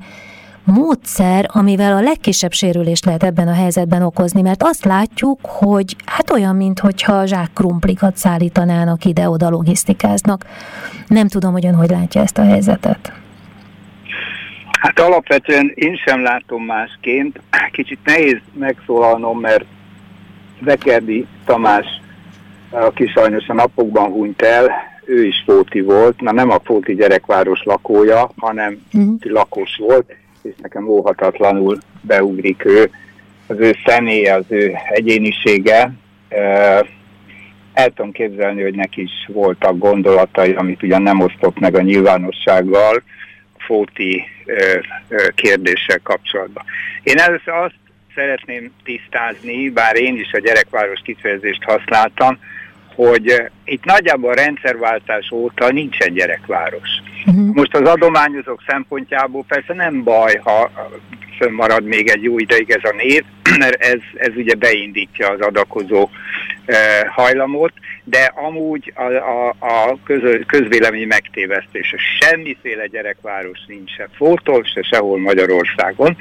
módszer, amivel a legkisebb sérülést lehet ebben a helyzetben okozni, mert azt látjuk, hogy hát olyan, mintha zsák krumplikat szállítanának ide-oda logisztikáznak. Nem tudom, hogy ön hogy látja ezt a helyzetet. Hát alapvetően én sem látom másként. Kicsit nehéz megszólalnom, mert Vekerdi Tamás, aki sajnos a napokban hunyt el, ő is Fóti volt, na nem a Fóti gyerekváros lakója, hanem mm. lakos volt, és nekem óhatatlanul beugrik ő, az ő személye, az ő egyénisége. El tudom képzelni, hogy neki is voltak gondolatai, amit ugyan nem osztott meg a nyilvánossággal, Fóti kérdéssel kapcsolatban. Én először azt szeretném tisztázni, bár én is a gyerekváros kifejezést használtam, hogy itt nagyjából a rendszerváltás óta nincsen gyerekváros. Uh-huh. Most az adományozók szempontjából persze nem baj, ha marad még egy jó ideig ez a név, mert ez, ez ugye beindítja az adakozó eh, hajlamot, de amúgy a, a, a közö, közvélemény megtévesztése. Semmiféle gyerekváros nincs se Fótól, se sehol Magyarországon.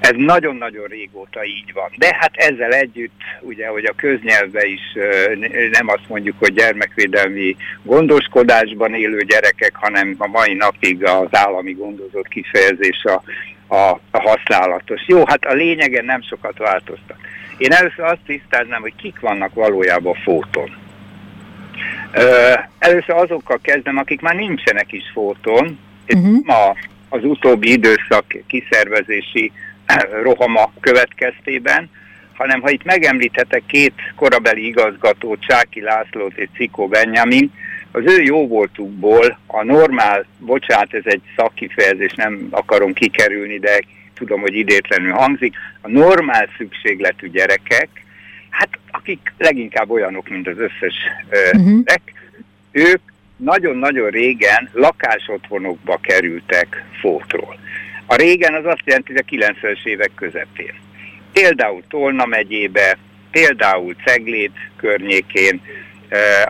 Ez nagyon-nagyon régóta így van. De hát ezzel együtt, ugye, hogy a köznyelvbe is nem azt mondjuk, hogy gyermekvédelmi gondoskodásban élő gyerekek, hanem a mai napig az állami gondozott kifejezés a, a, a használatos. Jó, hát a lényegen nem sokat változtak. Én először azt tisztáznám, hogy kik vannak valójában fóton. Először azokkal kezdem, akik már nincsenek is fóton, uh-huh. ma az utóbbi időszak kiszervezési rohama következtében, hanem ha itt megemlíthetek két korabeli igazgatót, Csáki Lászlót és Cikó Benjamin, az ő jó voltukból a normál, bocsánat, ez egy szakkifejezés, nem akarom kikerülni, de tudom, hogy idétlenül hangzik, a normál szükségletű gyerekek, hát akik leginkább olyanok, mint az összes uh-huh. ők nagyon-nagyon régen lakásotthonokba kerültek fótról. A régen az azt jelenti, hogy a 90-es évek közepén. Például Tolna megyébe, például Ceglét környékén,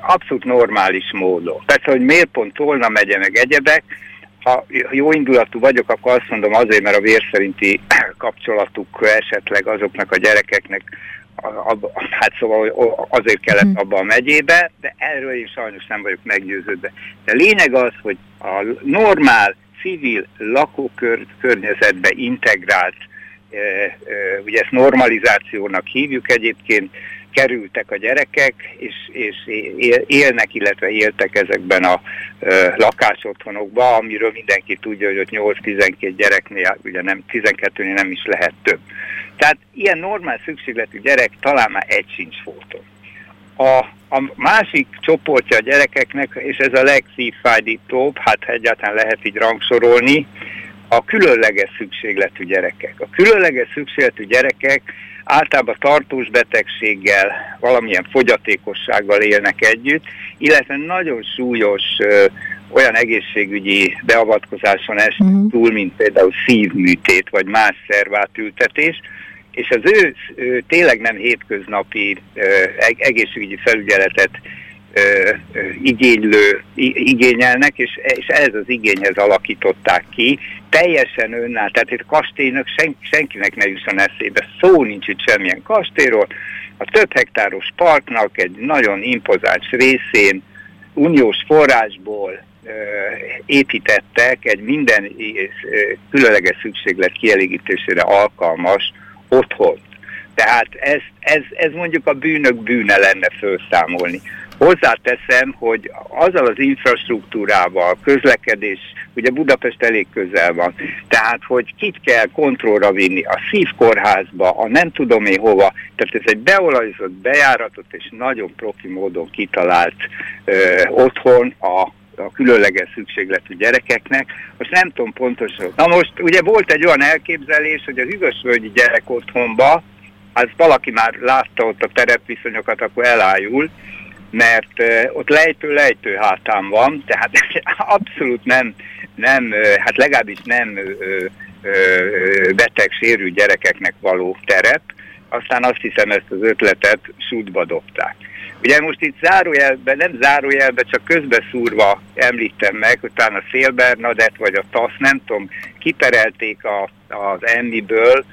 abszolút normális módon. Persze, hogy miért pont Tolna megye meg egyebek, ha jó indulatú vagyok, akkor azt mondom azért, mert a vérszerinti kapcsolatuk esetleg azoknak a gyerekeknek hát szóval azért kellett hmm. abba a megyébe, de erről én sajnos nem vagyok meggyőződve. De lényeg az, hogy a normál civil lakókörnyezetbe integrált, e, e, ugye ezt normalizációnak hívjuk egyébként, kerültek a gyerekek, és, és élnek, illetve éltek ezekben a e, lakásotthonokban, amiről mindenki tudja, hogy ott 8-12 gyereknél, ugye nem 12-nél nem is lehet több. Tehát ilyen normál szükségletű gyerek talán már egy sincs fóton. A, a másik csoportja a gyerekeknek, és ez a legszívfájdítóbb, hát egyáltalán lehet így rangsorolni, a különleges szükségletű gyerekek. A különleges szükségletű gyerekek általában tartós betegséggel, valamilyen fogyatékossággal élnek együtt, illetve nagyon súlyos ö, olyan egészségügyi beavatkozáson esnek uh-huh. túl, mint például szívműtét vagy más szervátültetés, és az ő, ő tényleg nem hétköznapi egészségügyi felügyeletet igénylő, igényelnek, és, és ez az igényhez alakították ki, teljesen önáll, tehát itt kastélynak sen, senkinek ne jusson eszébe, szó nincs itt semmilyen kastélyról, a több hektáros parknak egy nagyon impozáns részén uniós forrásból építettek egy minden különleges szükséglet kielégítésére alkalmas otthon. Tehát ez, ez, ez mondjuk a bűnök bűne lenne felszámolni. Hozzáteszem, hogy azzal az infrastruktúrával, közlekedés, ugye Budapest elég közel van, tehát hogy kit kell kontrollra vinni, a szívkórházba, a nem tudom én hova, tehát ez egy beolajozott bejáratot és nagyon profi módon kitalált ö, otthon a a különleges szükségletű gyerekeknek. Most nem tudom pontosan. Na most ugye volt egy olyan elképzelés, hogy a hűvösvölgyi gyerek otthonba, az valaki már látta ott a terepviszonyokat, akkor elájul, mert ott lejtő-lejtő hátán van, tehát abszolút nem, nem, hát legalábbis nem beteg, sérült gyerekeknek való terep. Aztán azt hiszem ezt az ötletet sútba dobták. Ugye most itt zárójelben, nem zárójelben, csak közbeszúrva említem meg, hogy talán a Szél vagy a TASZ, nem tudom, kiperelték a, az emmiből,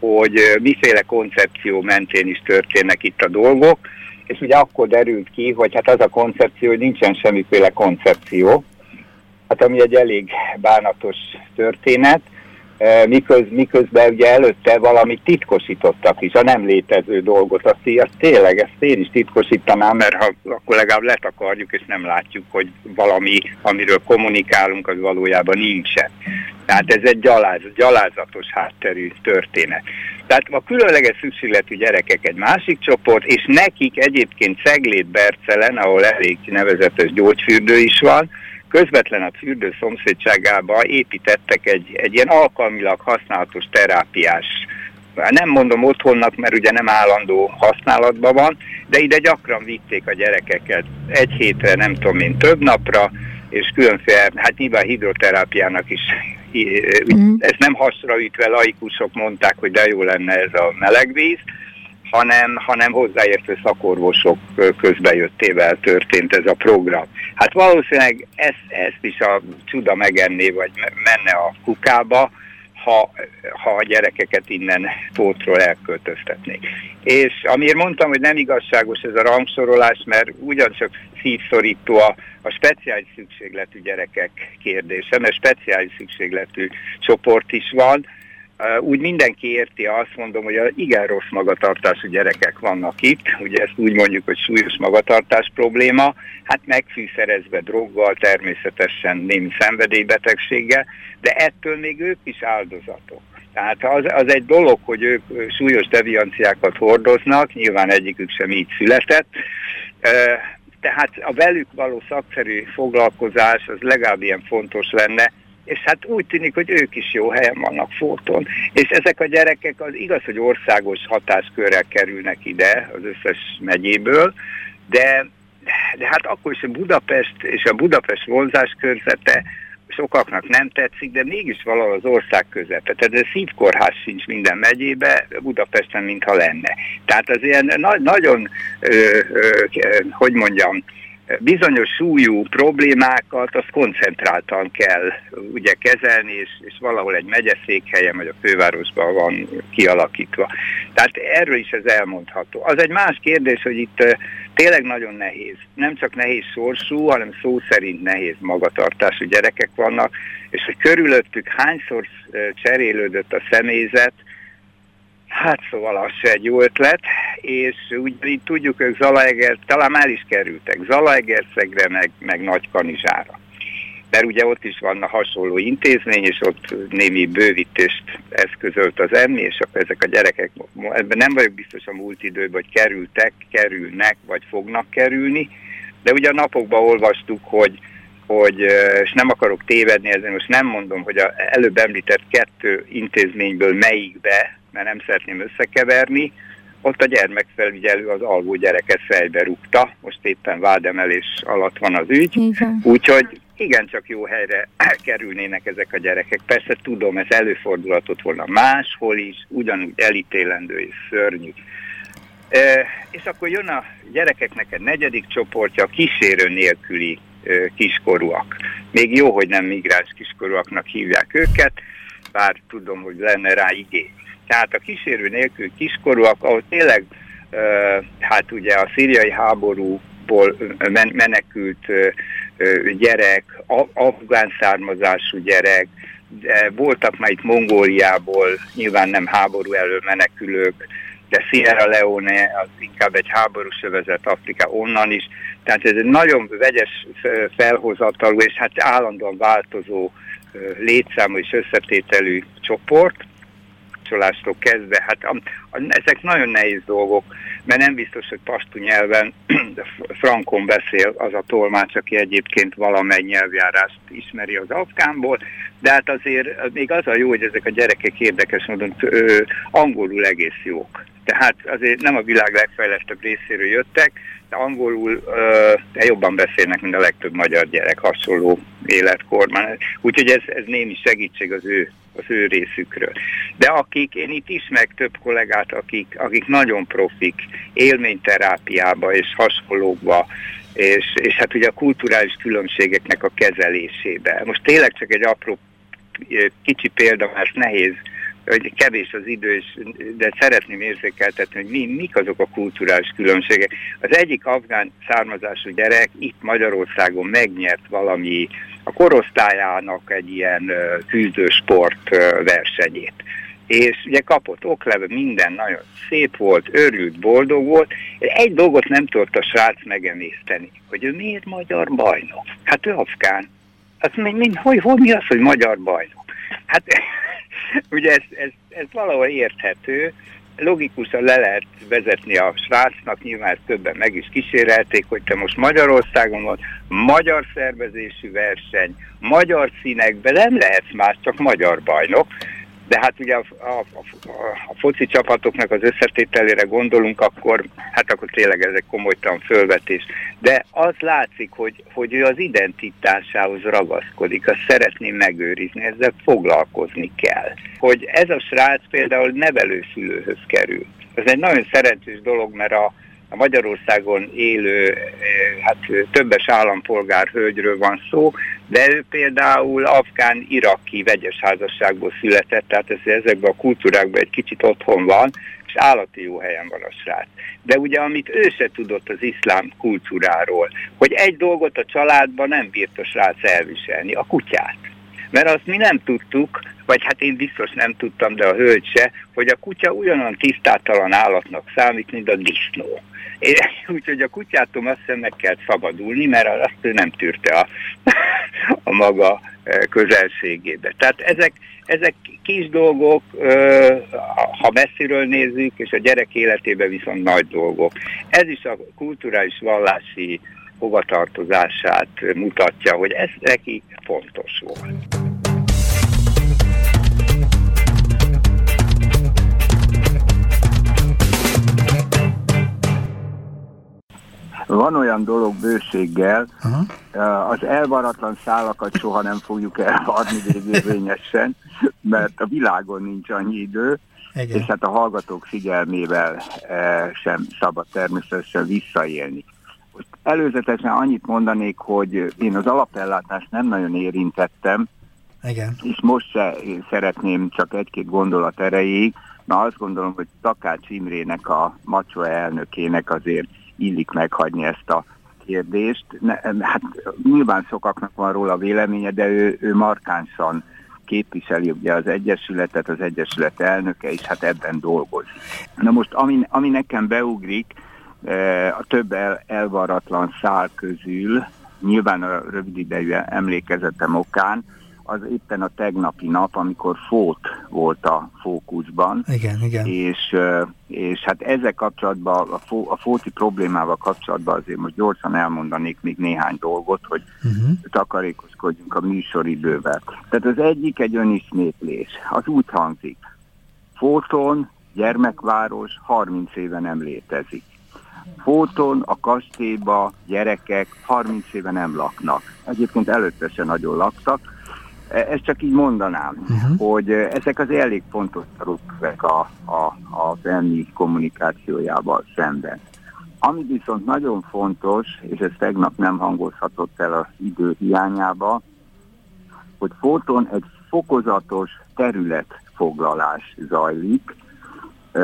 hogy miféle koncepció mentén is történnek itt a dolgok, és ugye akkor derült ki, hogy hát az a koncepció, hogy nincsen semmiféle koncepció, hát ami egy elég bánatos történet, miköz, miközben ugye előtte valamit titkosítottak is, a nem létező dolgot, azt, azt tényleg ezt én is titkosítanám, mert ha akkor legalább letakarjuk, és nem látjuk, hogy valami, amiről kommunikálunk, az valójában nincsen. Tehát ez egy gyaláz, gyalázatos hátterű történet. Tehát a különleges szükségletű gyerekek egy másik csoport, és nekik egyébként Szeglét Bercelen, ahol elég nevezetes gyógyfürdő is van, közvetlen a fürdő szomszédságába építettek egy, egy ilyen alkalmilag használatos terápiás nem mondom otthonnak, mert ugye nem állandó használatban van, de ide gyakran vitték a gyerekeket egy hétre, nem tudom én, több napra, és különféle, hát nyilván hidroterápiának is, mm. ezt nem hasra ütve laikusok mondták, hogy de jó lenne ez a melegvíz, hanem, hanem hozzáértő szakorvosok közbejöttével történt ez a program. Hát valószínűleg ezt, ezt is a csuda megenné, vagy menne a kukába, ha, ha a gyerekeket innen tótról elköltöztetnék. És amiért mondtam, hogy nem igazságos ez a rangsorolás, mert ugyancsak szívszorító a, a speciális szükségletű gyerekek kérdése, mert speciális szükségletű csoport is van, úgy mindenki érti, azt mondom, hogy igen rossz magatartású gyerekek vannak itt, ugye ezt úgy mondjuk, hogy súlyos magatartás probléma, hát megfűszerezve droggal, természetesen némi szenvedélybetegséggel, de ettől még ők is áldozatok. Tehát az, az egy dolog, hogy ők súlyos devianciákat hordoznak, nyilván egyikük sem így született, tehát a velük való szakszerű foglalkozás az legalább ilyen fontos lenne, és hát úgy tűnik, hogy ők is jó helyen vannak fóton. És ezek a gyerekek az igaz, hogy országos hatáskörrel kerülnek ide az összes megyéből, de, de hát akkor is a Budapest és a Budapest vonzás körzete sokaknak nem tetszik, de mégis valahol az ország közepe. Tehát a szívkórház sincs minden megyébe, Budapesten mintha lenne. Tehát az ilyen na nagyon, ö, ö, hogy mondjam, bizonyos súlyú problémákat az koncentráltan kell ugye kezelni, és, és valahol egy megyeszékhelyen vagy a fővárosban van kialakítva. Tehát erről is ez elmondható. Az egy más kérdés, hogy itt tényleg nagyon nehéz, nem csak nehéz sorsú, hanem szó szerint nehéz magatartású gyerekek vannak, és hogy körülöttük hányszor cserélődött a személyzet, Hát szóval az se egy jó ötlet, és úgy így tudjuk, hogy Zalaeger, talán már is kerültek, Zalaegerszegre, meg, meg Nagykanizsára. Mert ugye ott is van a hasonló intézmény, és ott némi bővítést eszközölt az emmi, és akkor ezek a gyerekek, ebben nem vagyok biztos a múlt időben, hogy kerültek, kerülnek, vagy fognak kerülni, de ugye a napokban olvastuk, hogy hogy, és nem akarok tévedni, ezért most nem mondom, hogy a előbb említett kettő intézményből melyikbe mert nem szeretném összekeverni, ott a gyermekfelügyelő az alvó gyereket fejbe rúgta, most éppen vádemelés alatt van az ügy, úgyhogy igencsak jó helyre kerülnének ezek a gyerekek. Persze tudom, ez előfordulhatott volna máshol is, ugyanúgy elítélendő és szörnyű. E, és akkor jön a gyerekeknek egy negyedik csoportja, a kísérő nélküli e, kiskorúak. Még jó, hogy nem migráns kiskorúaknak hívják őket, bár tudom, hogy lenne rá igény. Tehát a kísérő nélkül kiskorúak, ahol tényleg hát ugye a szíriai háborúból menekült gyerek, afgán származású gyerek, de voltak már itt Mongóliából, nyilván nem háború elől menekülők, de Sierra Leone az inkább egy háborús övezet Afrika onnan is. Tehát ez egy nagyon vegyes felhozatalú és hát állandóan változó létszámú és összetételű csoport, kapcsolástól kezdve, hát a, a, ezek nagyon nehéz dolgok, mert nem biztos, hogy pastu nyelven frankon beszél az a tolmács, aki egyébként valamely nyelvjárást ismeri az afgánból, de hát azért még az a jó, hogy ezek a gyerekek érdekes módon ö, angolul egész jók. Tehát azért nem a világ legfejlesztebb részéről jöttek, de angolul de jobban beszélnek, mint a legtöbb magyar gyerek hasonló életkorban. Úgyhogy ez, ez némi segítség az ő, az ő részükről. De akik, én itt ismerek több kollégát, akik, akik nagyon profik élményterápiába és hasonlókba és, és hát ugye a kulturális különbségeknek a kezelésébe. Most tényleg csak egy apró kicsi példa, mert nehéz, hogy kevés az idő, és, de szeretném érzékeltetni, hogy mi, mik azok a kulturális különbségek. Az egyik afgán származású gyerek itt Magyarországon megnyert valami a korosztályának egy ilyen küzdősport versenyét és ugye kapott okleve, minden nagyon szép volt, örült, boldog volt. Egy dolgot nem tudott a srác megemészteni, hogy ő miért magyar bajnok? Hát ő afgán. Hát mi, mi, hogy, hogy mi az, hogy magyar bajnok? Hát ugye ez, ez, ez valahol érthető, logikusan le lehet vezetni a srácnak, nyilván ezt többen meg is kísérelték, hogy te most Magyarországon van, magyar szervezésű verseny, magyar színekben nem lehetsz más, csak magyar bajnok, de hát ugye a, a, a, a foci csapatoknak az összetételére gondolunk, akkor hát akkor tényleg ez egy komolytalan fölvetés. De az látszik, hogy, hogy ő az identitásához ragaszkodik, azt szeretné megőrizni, ezzel foglalkozni kell. Hogy ez a srác például nevelőszülőhöz kerül. Ez egy nagyon szerencsés dolog, mert a, a Magyarországon élő, eh, hát többes állampolgár hölgyről van szó, de ő például afgán-iraki vegyes házasságból született, tehát ez, ezekben a kultúrákban egy kicsit otthon van, és állati jó helyen van a srác. De ugye amit ő se tudott az iszlám kultúráról, hogy egy dolgot a családban nem bírt a srác elviselni, a kutyát. Mert azt mi nem tudtuk, vagy hát én biztos nem tudtam, de a hölgy se, hogy a kutya ugyanolyan tisztátalan állatnak számít, mint a disznó. Úgyhogy a kutyától azt hiszem meg kell szabadulni, mert azt ő nem tűrte a, a maga e, közelségébe. Tehát ezek, ezek kis dolgok, ha messziről nézzük, és a gyerek életében viszont nagy dolgok. Ez is a kulturális vallási hovatartozását mutatja, hogy ez neki fontos volt. Van olyan dolog bőséggel, Aha. az elvaratlan szálakat soha nem fogjuk elvarni végérvényesen, mert a világon nincs annyi idő, Igen. és hát a hallgatók figyelmével sem szabad természetesen visszaélni. Előzetesen annyit mondanék, hogy én az alapellátást nem nagyon érintettem, Igen. és most se szeretném csak egy-két gondolat erejéig, na azt gondolom, hogy Takács Imrének a Macso elnökének azért illik meghagyni ezt a kérdést. Ne, hát nyilván sokaknak van róla véleménye, de ő, ő markánsan képviseli ugye az Egyesületet, az Egyesület elnöke, és hát ebben dolgozik. Na most, ami, ami nekem beugrik, e, a több el, elvaratlan szál közül, nyilván a rövid idejű emlékezetem okán, az éppen a tegnapi nap, amikor Fót volt a fókuszban. Igen, igen. És, és hát ezzel kapcsolatban, a, fó, a fóti problémával kapcsolatban azért most gyorsan elmondanék még néhány dolgot, hogy uh-huh. takarékoskodjunk a műsoridővel. Tehát az egyik egy önismétlés. Az úgy hangzik. Fóton gyermekváros 30 éve nem létezik. Fóton, a kastélyba gyerekek 30 éve nem laknak. Egyébként előtte se nagyon laktak, ezt csak így mondanám, uh-huh. hogy e, ezek az elég fontos szarukvek a, a, a elmi kommunikációjával szemben. Ami viszont nagyon fontos, és ez tegnap nem hangozhatott el az idő hiányába, hogy Fóton egy fokozatos területfoglalás zajlik. E,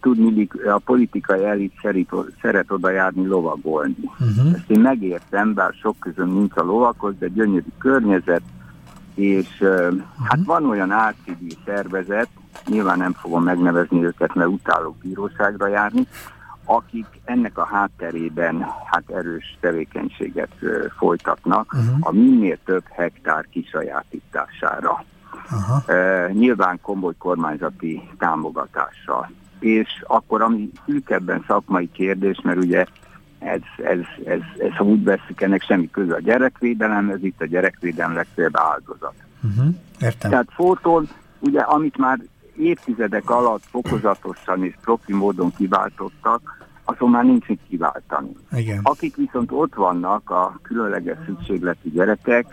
tudni, a politikai elit szeret, szeret oda járni lovagolni. Uh-huh. Ezt én megértem, bár sok közön nincs a lovakhoz, de gyönyörű környezet, és hát mhm. van olyan álcivil szervezet, nyilván nem fogom megnevezni őket, mert utálok bíróságra járni, akik ennek a hátterében hát erős tevékenységet folytatnak uh-huh. a minél több hektár kisajátítására. Uh-huh. Uh, nyilván komoly kormányzati támogatással. És akkor, ami szűkebben szakmai kérdés, mert ugye ez, ez, ez, ez, ha úgy veszik, ennek semmi köze a gyerekvédelemhez, itt a gyerekvédelem legfőbb áldozat. Uh-huh, értem. Tehát fotón, ugye, amit már évtizedek alatt fokozatosan és profi módon kiváltottak, azon már nincs mit kiváltani. Igen. Akik viszont ott vannak, a különleges szükségletű gyerekek,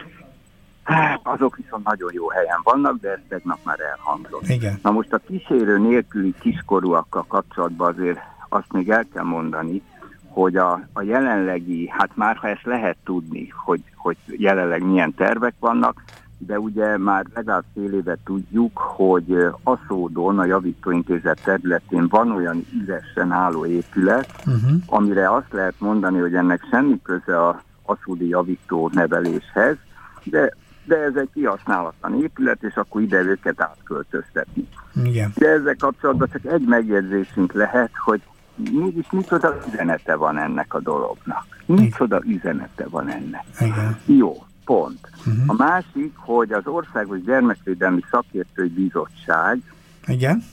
Hát, azok viszont nagyon jó helyen vannak, de ez tegnap már elhangzott. Igen. Na most a kísérő nélküli kiskorúakkal kapcsolatban azért azt még el kell mondani, hogy a, a jelenlegi, hát már ha ezt lehet tudni, hogy, hogy jelenleg milyen tervek vannak, de ugye már legalább fél éve tudjuk, hogy Aszódon, a javítóintézet területén van olyan üresen álló épület, uh-huh. amire azt lehet mondani, hogy ennek semmi köze a aszódi javító neveléshez, de, de ez egy kihasználatlan épület, és akkor ide őket átköltöztetni. Igen. De ezzel kapcsolatban csak egy megjegyzésünk lehet, hogy mégis micsoda üzenete van ennek a dolognak. Micsoda üzenete van ennek. Igen. Jó, pont. Uh-huh. A másik, hogy az Országos Gyermekvédelmi Szakértői Bizottság Igen.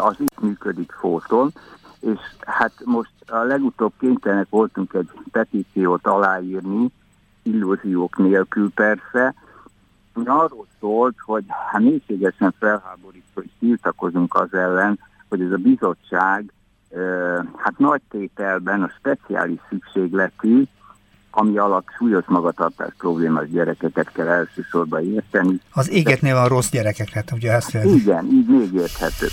az itt működik fóton, és hát most a legutóbb kénytelenek voltunk egy petíciót aláírni, illúziók nélkül persze, ami arról szólt, hogy hát mélységesen felháborító, és tiltakozunk az ellen, hogy ez a bizottság hát nagy tételben a speciális szükségletű, ami alatt súlyos magatartás problémás gyerekeket kell elsősorban érteni. Az égetnél van rossz gyerekekre, hát ugye ezt jelenti. Igen, így még érthető.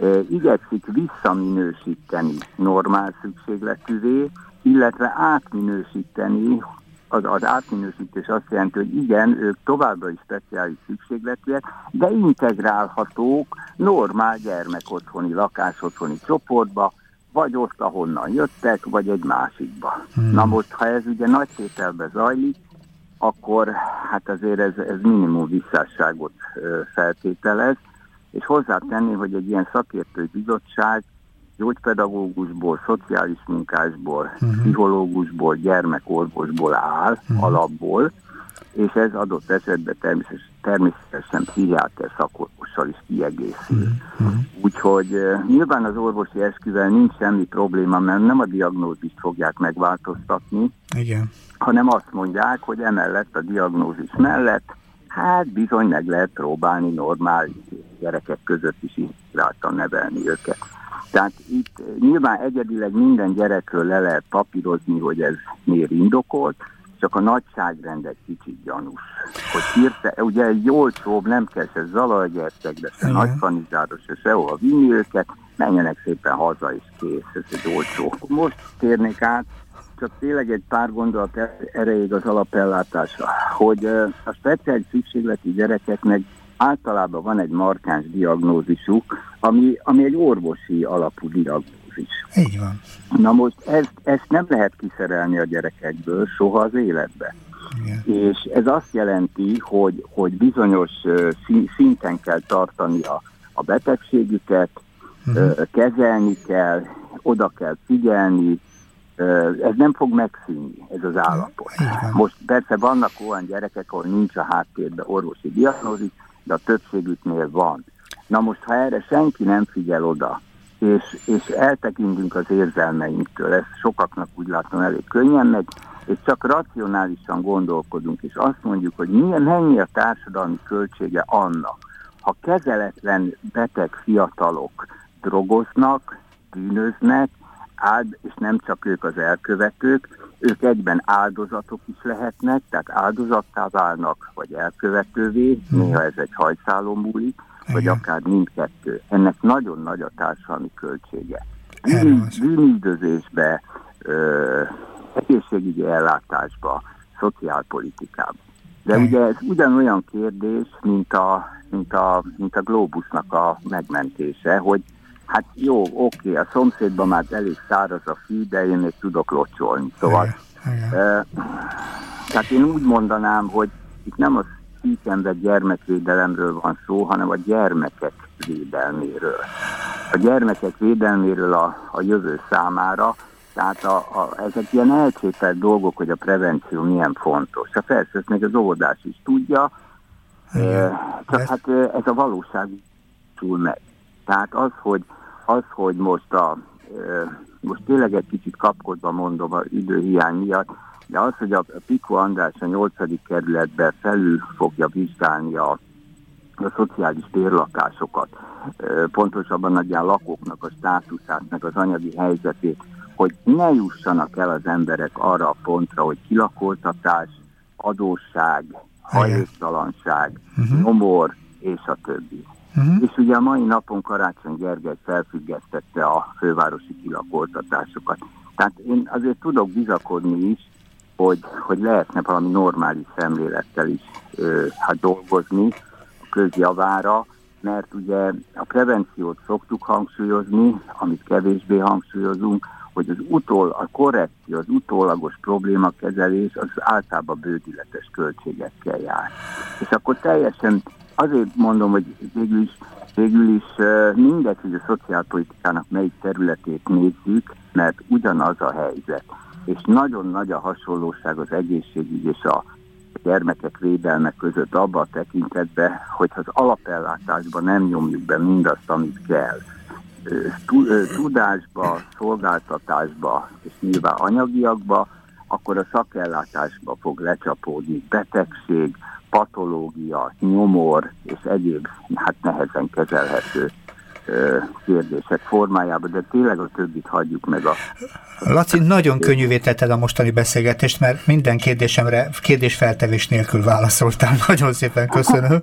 E, igyekszik visszaminősíteni normál szükségletűvé, illetve átminősíteni, az, az átminősítés azt jelenti, hogy igen, ők továbbra is speciális szükségletűek, de integrálhatók normál gyermekotthoni, lakásotthoni csoportba, vagy ott, ahonnan jöttek, vagy egy másikba. Hmm. Na most, ha ez ugye nagy tételbe zajlik, akkor hát azért ez, ez minimum visszásságot feltételez, és hozzátenni, hogy egy ilyen szakértői bizottság gyógypedagógusból, szociális munkásból, uh-huh. pszichológusból, gyermekorvosból áll, uh-huh. alapból, és ez adott esetben természetesen, természetesen pszichiáter szakorvossal is kiegészül. Uh-huh. Úgyhogy uh, nyilván az orvosi esküvel nincs semmi probléma, mert nem a diagnózist fogják megváltoztatni, Igen. hanem azt mondják, hogy emellett a diagnózis mellett hát bizony meg lehet próbálni normál gyerekek között is integráltan nevelni őket. Tehát itt nyilván egyedileg minden gyerekről le lehet papírozni, hogy ez miért indokolt, csak a nagyságrend egy kicsit gyanús. Hogy hirte, ugye egy olcsóbb, nem kell se zalaegercegbe, se nagyfanizáros, se sehova vinni őket, menjenek szépen haza és kész, ez egy olcsó. Most térnék át, csak tényleg egy pár gondolat erejéig az alapellátásra, hogy a speciális szükségletű gyerekeknek általában van egy markáns diagnózisuk, ami, ami egy orvosi alapú diagnózis. Így van. Na most ezt, ezt nem lehet kiszerelni a gyerekekből soha az életbe. Igen. És ez azt jelenti, hogy, hogy bizonyos szinten kell tartani a, a betegségüket, uh-huh. kezelni kell, oda kell figyelni, ez nem fog megszűnni, ez az állapot. Most persze vannak olyan gyerekek, ahol nincs a háttérben orvosi diagnózis, de a többségüknél van. Na most, ha erre senki nem figyel oda, és, és eltekintünk az érzelmeinktől, ez sokaknak úgy látom elég könnyen megy, és csak racionálisan gondolkodunk, és azt mondjuk, hogy milyen, mennyi a társadalmi költsége annak, ha kezeletlen beteg fiatalok drogoznak, bűnöznek, áld, és nem csak ők az elkövetők, ők egyben áldozatok is lehetnek, tehát áldozattá válnak, vagy elkövetővé, néha ez egy hajszálon múlik, vagy akár mindkettő. Ennek nagyon nagy a társadalmi költsége. Bűnüldözésbe, egészségügyi ellátásba, szociálpolitikába. De hmm. ugye ez ugyanolyan kérdés, mint a, mint a, mint a globusnak a megmentése, hogy hát jó, oké, a szomszédban már elég száraz a fű, de én még tudok locsolni. Szóval, igen, igen. Uh, tehát én úgy mondanám, hogy itt nem a szűkember gyermekvédelemről van szó, hanem a gyermekek védelméről. A gyermekek védelméről a, a jövő számára, tehát a, a, ezek ilyen elcsépelt dolgok, hogy a prevenció milyen fontos. A persze még az óvodás is tudja, Igen. csak hát ez a valóság túl meg. Tehát az, hogy, az, hogy most a most tényleg egy kicsit kapkodva mondom a időhiány miatt, de az, hogy a Piko András a 8. kerületben felül fogja vizsgálni a, a szociális bérlakásokat, pontosabban a lakóknak a státuszát, meg az anyagi helyzetét, hogy ne jussanak el az emberek arra a pontra, hogy kilakoltatás, adósság, hajléktalanság, uh-huh. nyomor és a többi. Uh-huh. És ugye a mai napon Karácsony Gergely felfüggesztette a fővárosi kilakoltatásokat. Tehát én azért tudok bizakodni is, hogy, hogy lehetne valami normális szemlélettel is ö, hát dolgozni a közjavára, mert ugye a prevenciót szoktuk hangsúlyozni, amit kevésbé hangsúlyozunk, hogy az utól, a korrekció, az utólagos problémakezelés az általában bődületes költségekkel jár. És akkor teljesen azért mondom, hogy végül is, végül is mindegy, hogy a szociálpolitikának melyik területét nézzük, mert ugyanaz a helyzet. És nagyon nagy a hasonlóság az egészségügy és a gyermekek védelme között abba a tekintetbe, hogy az alapellátásban nem nyomjuk be mindazt, amit kell. Tudásba, szolgáltatásba és nyilván anyagiakba, akkor a szakellátásba fog lecsapódni betegség, patológia, nyomor és egyéb hát nehezen kezelhető kérdések formájában, de tényleg a többit hagyjuk meg a... Laci, nagyon könnyűvé tetted a mostani beszélgetést, mert minden kérdésemre kérdésfeltevés nélkül válaszoltál. Nagyon szépen köszönöm.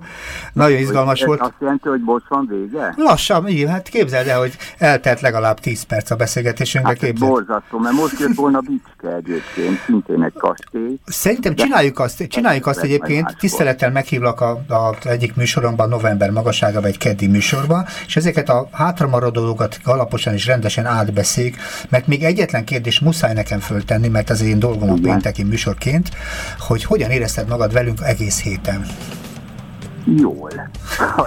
Nagyon izgalmas volt. Azt jelenti, hogy most van vége? Lassan, így, hát képzeld el, hogy eltelt legalább 10 perc a beszélgetésünkre. Hát képzeld. borzasztó, mert most jött volna Bicske egyébként, szintén egy kastély. Szerintem csináljuk azt, csináljuk azt egyébként, tisztelettel meghívlak a, a, egyik műsoromban, november magasságában, egy keddi műsorban, és ezeket a a hátramaradó dolgokat alaposan és rendesen átbeszéljük, mert még egyetlen kérdés muszáj nekem föltenni, mert az én dolgom a pénteki műsorként, hogy hogyan érezted magad velünk egész héten? Jól.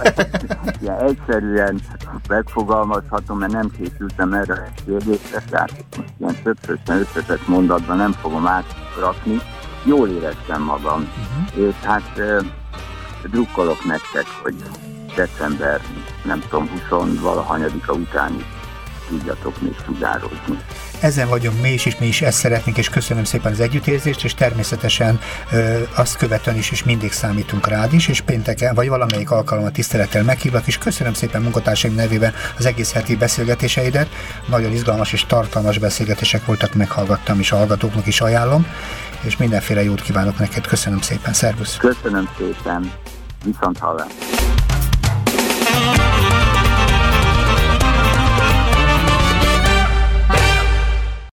ja, egyszerűen megfogalmazhatom, mert nem készültem erre a kérdésre, tehát ilyen többszörösen összetett mondatban nem fogom átrakni. Jól éreztem magam, uh-huh. és hát drukkolok nektek, hogy december, nem tudom, 20 valahanyadika után tudjatok még sugározni. Ezen vagyunk mi is, és mi is ezt szeretnénk, és köszönöm szépen az együttérzést, és természetesen ö, azt követően is, és mindig számítunk rád is, és pénteken, vagy valamelyik alkalommal tisztelettel meghívlak, és köszönöm szépen munkatársaim nevében az egész heti beszélgetéseidet. Nagyon izgalmas és tartalmas beszélgetések voltak, meghallgattam, és a hallgatóknak is ajánlom, és mindenféle jót kívánok neked. Köszönöm szépen, szervusz! Köszönöm szépen, viszont hallás!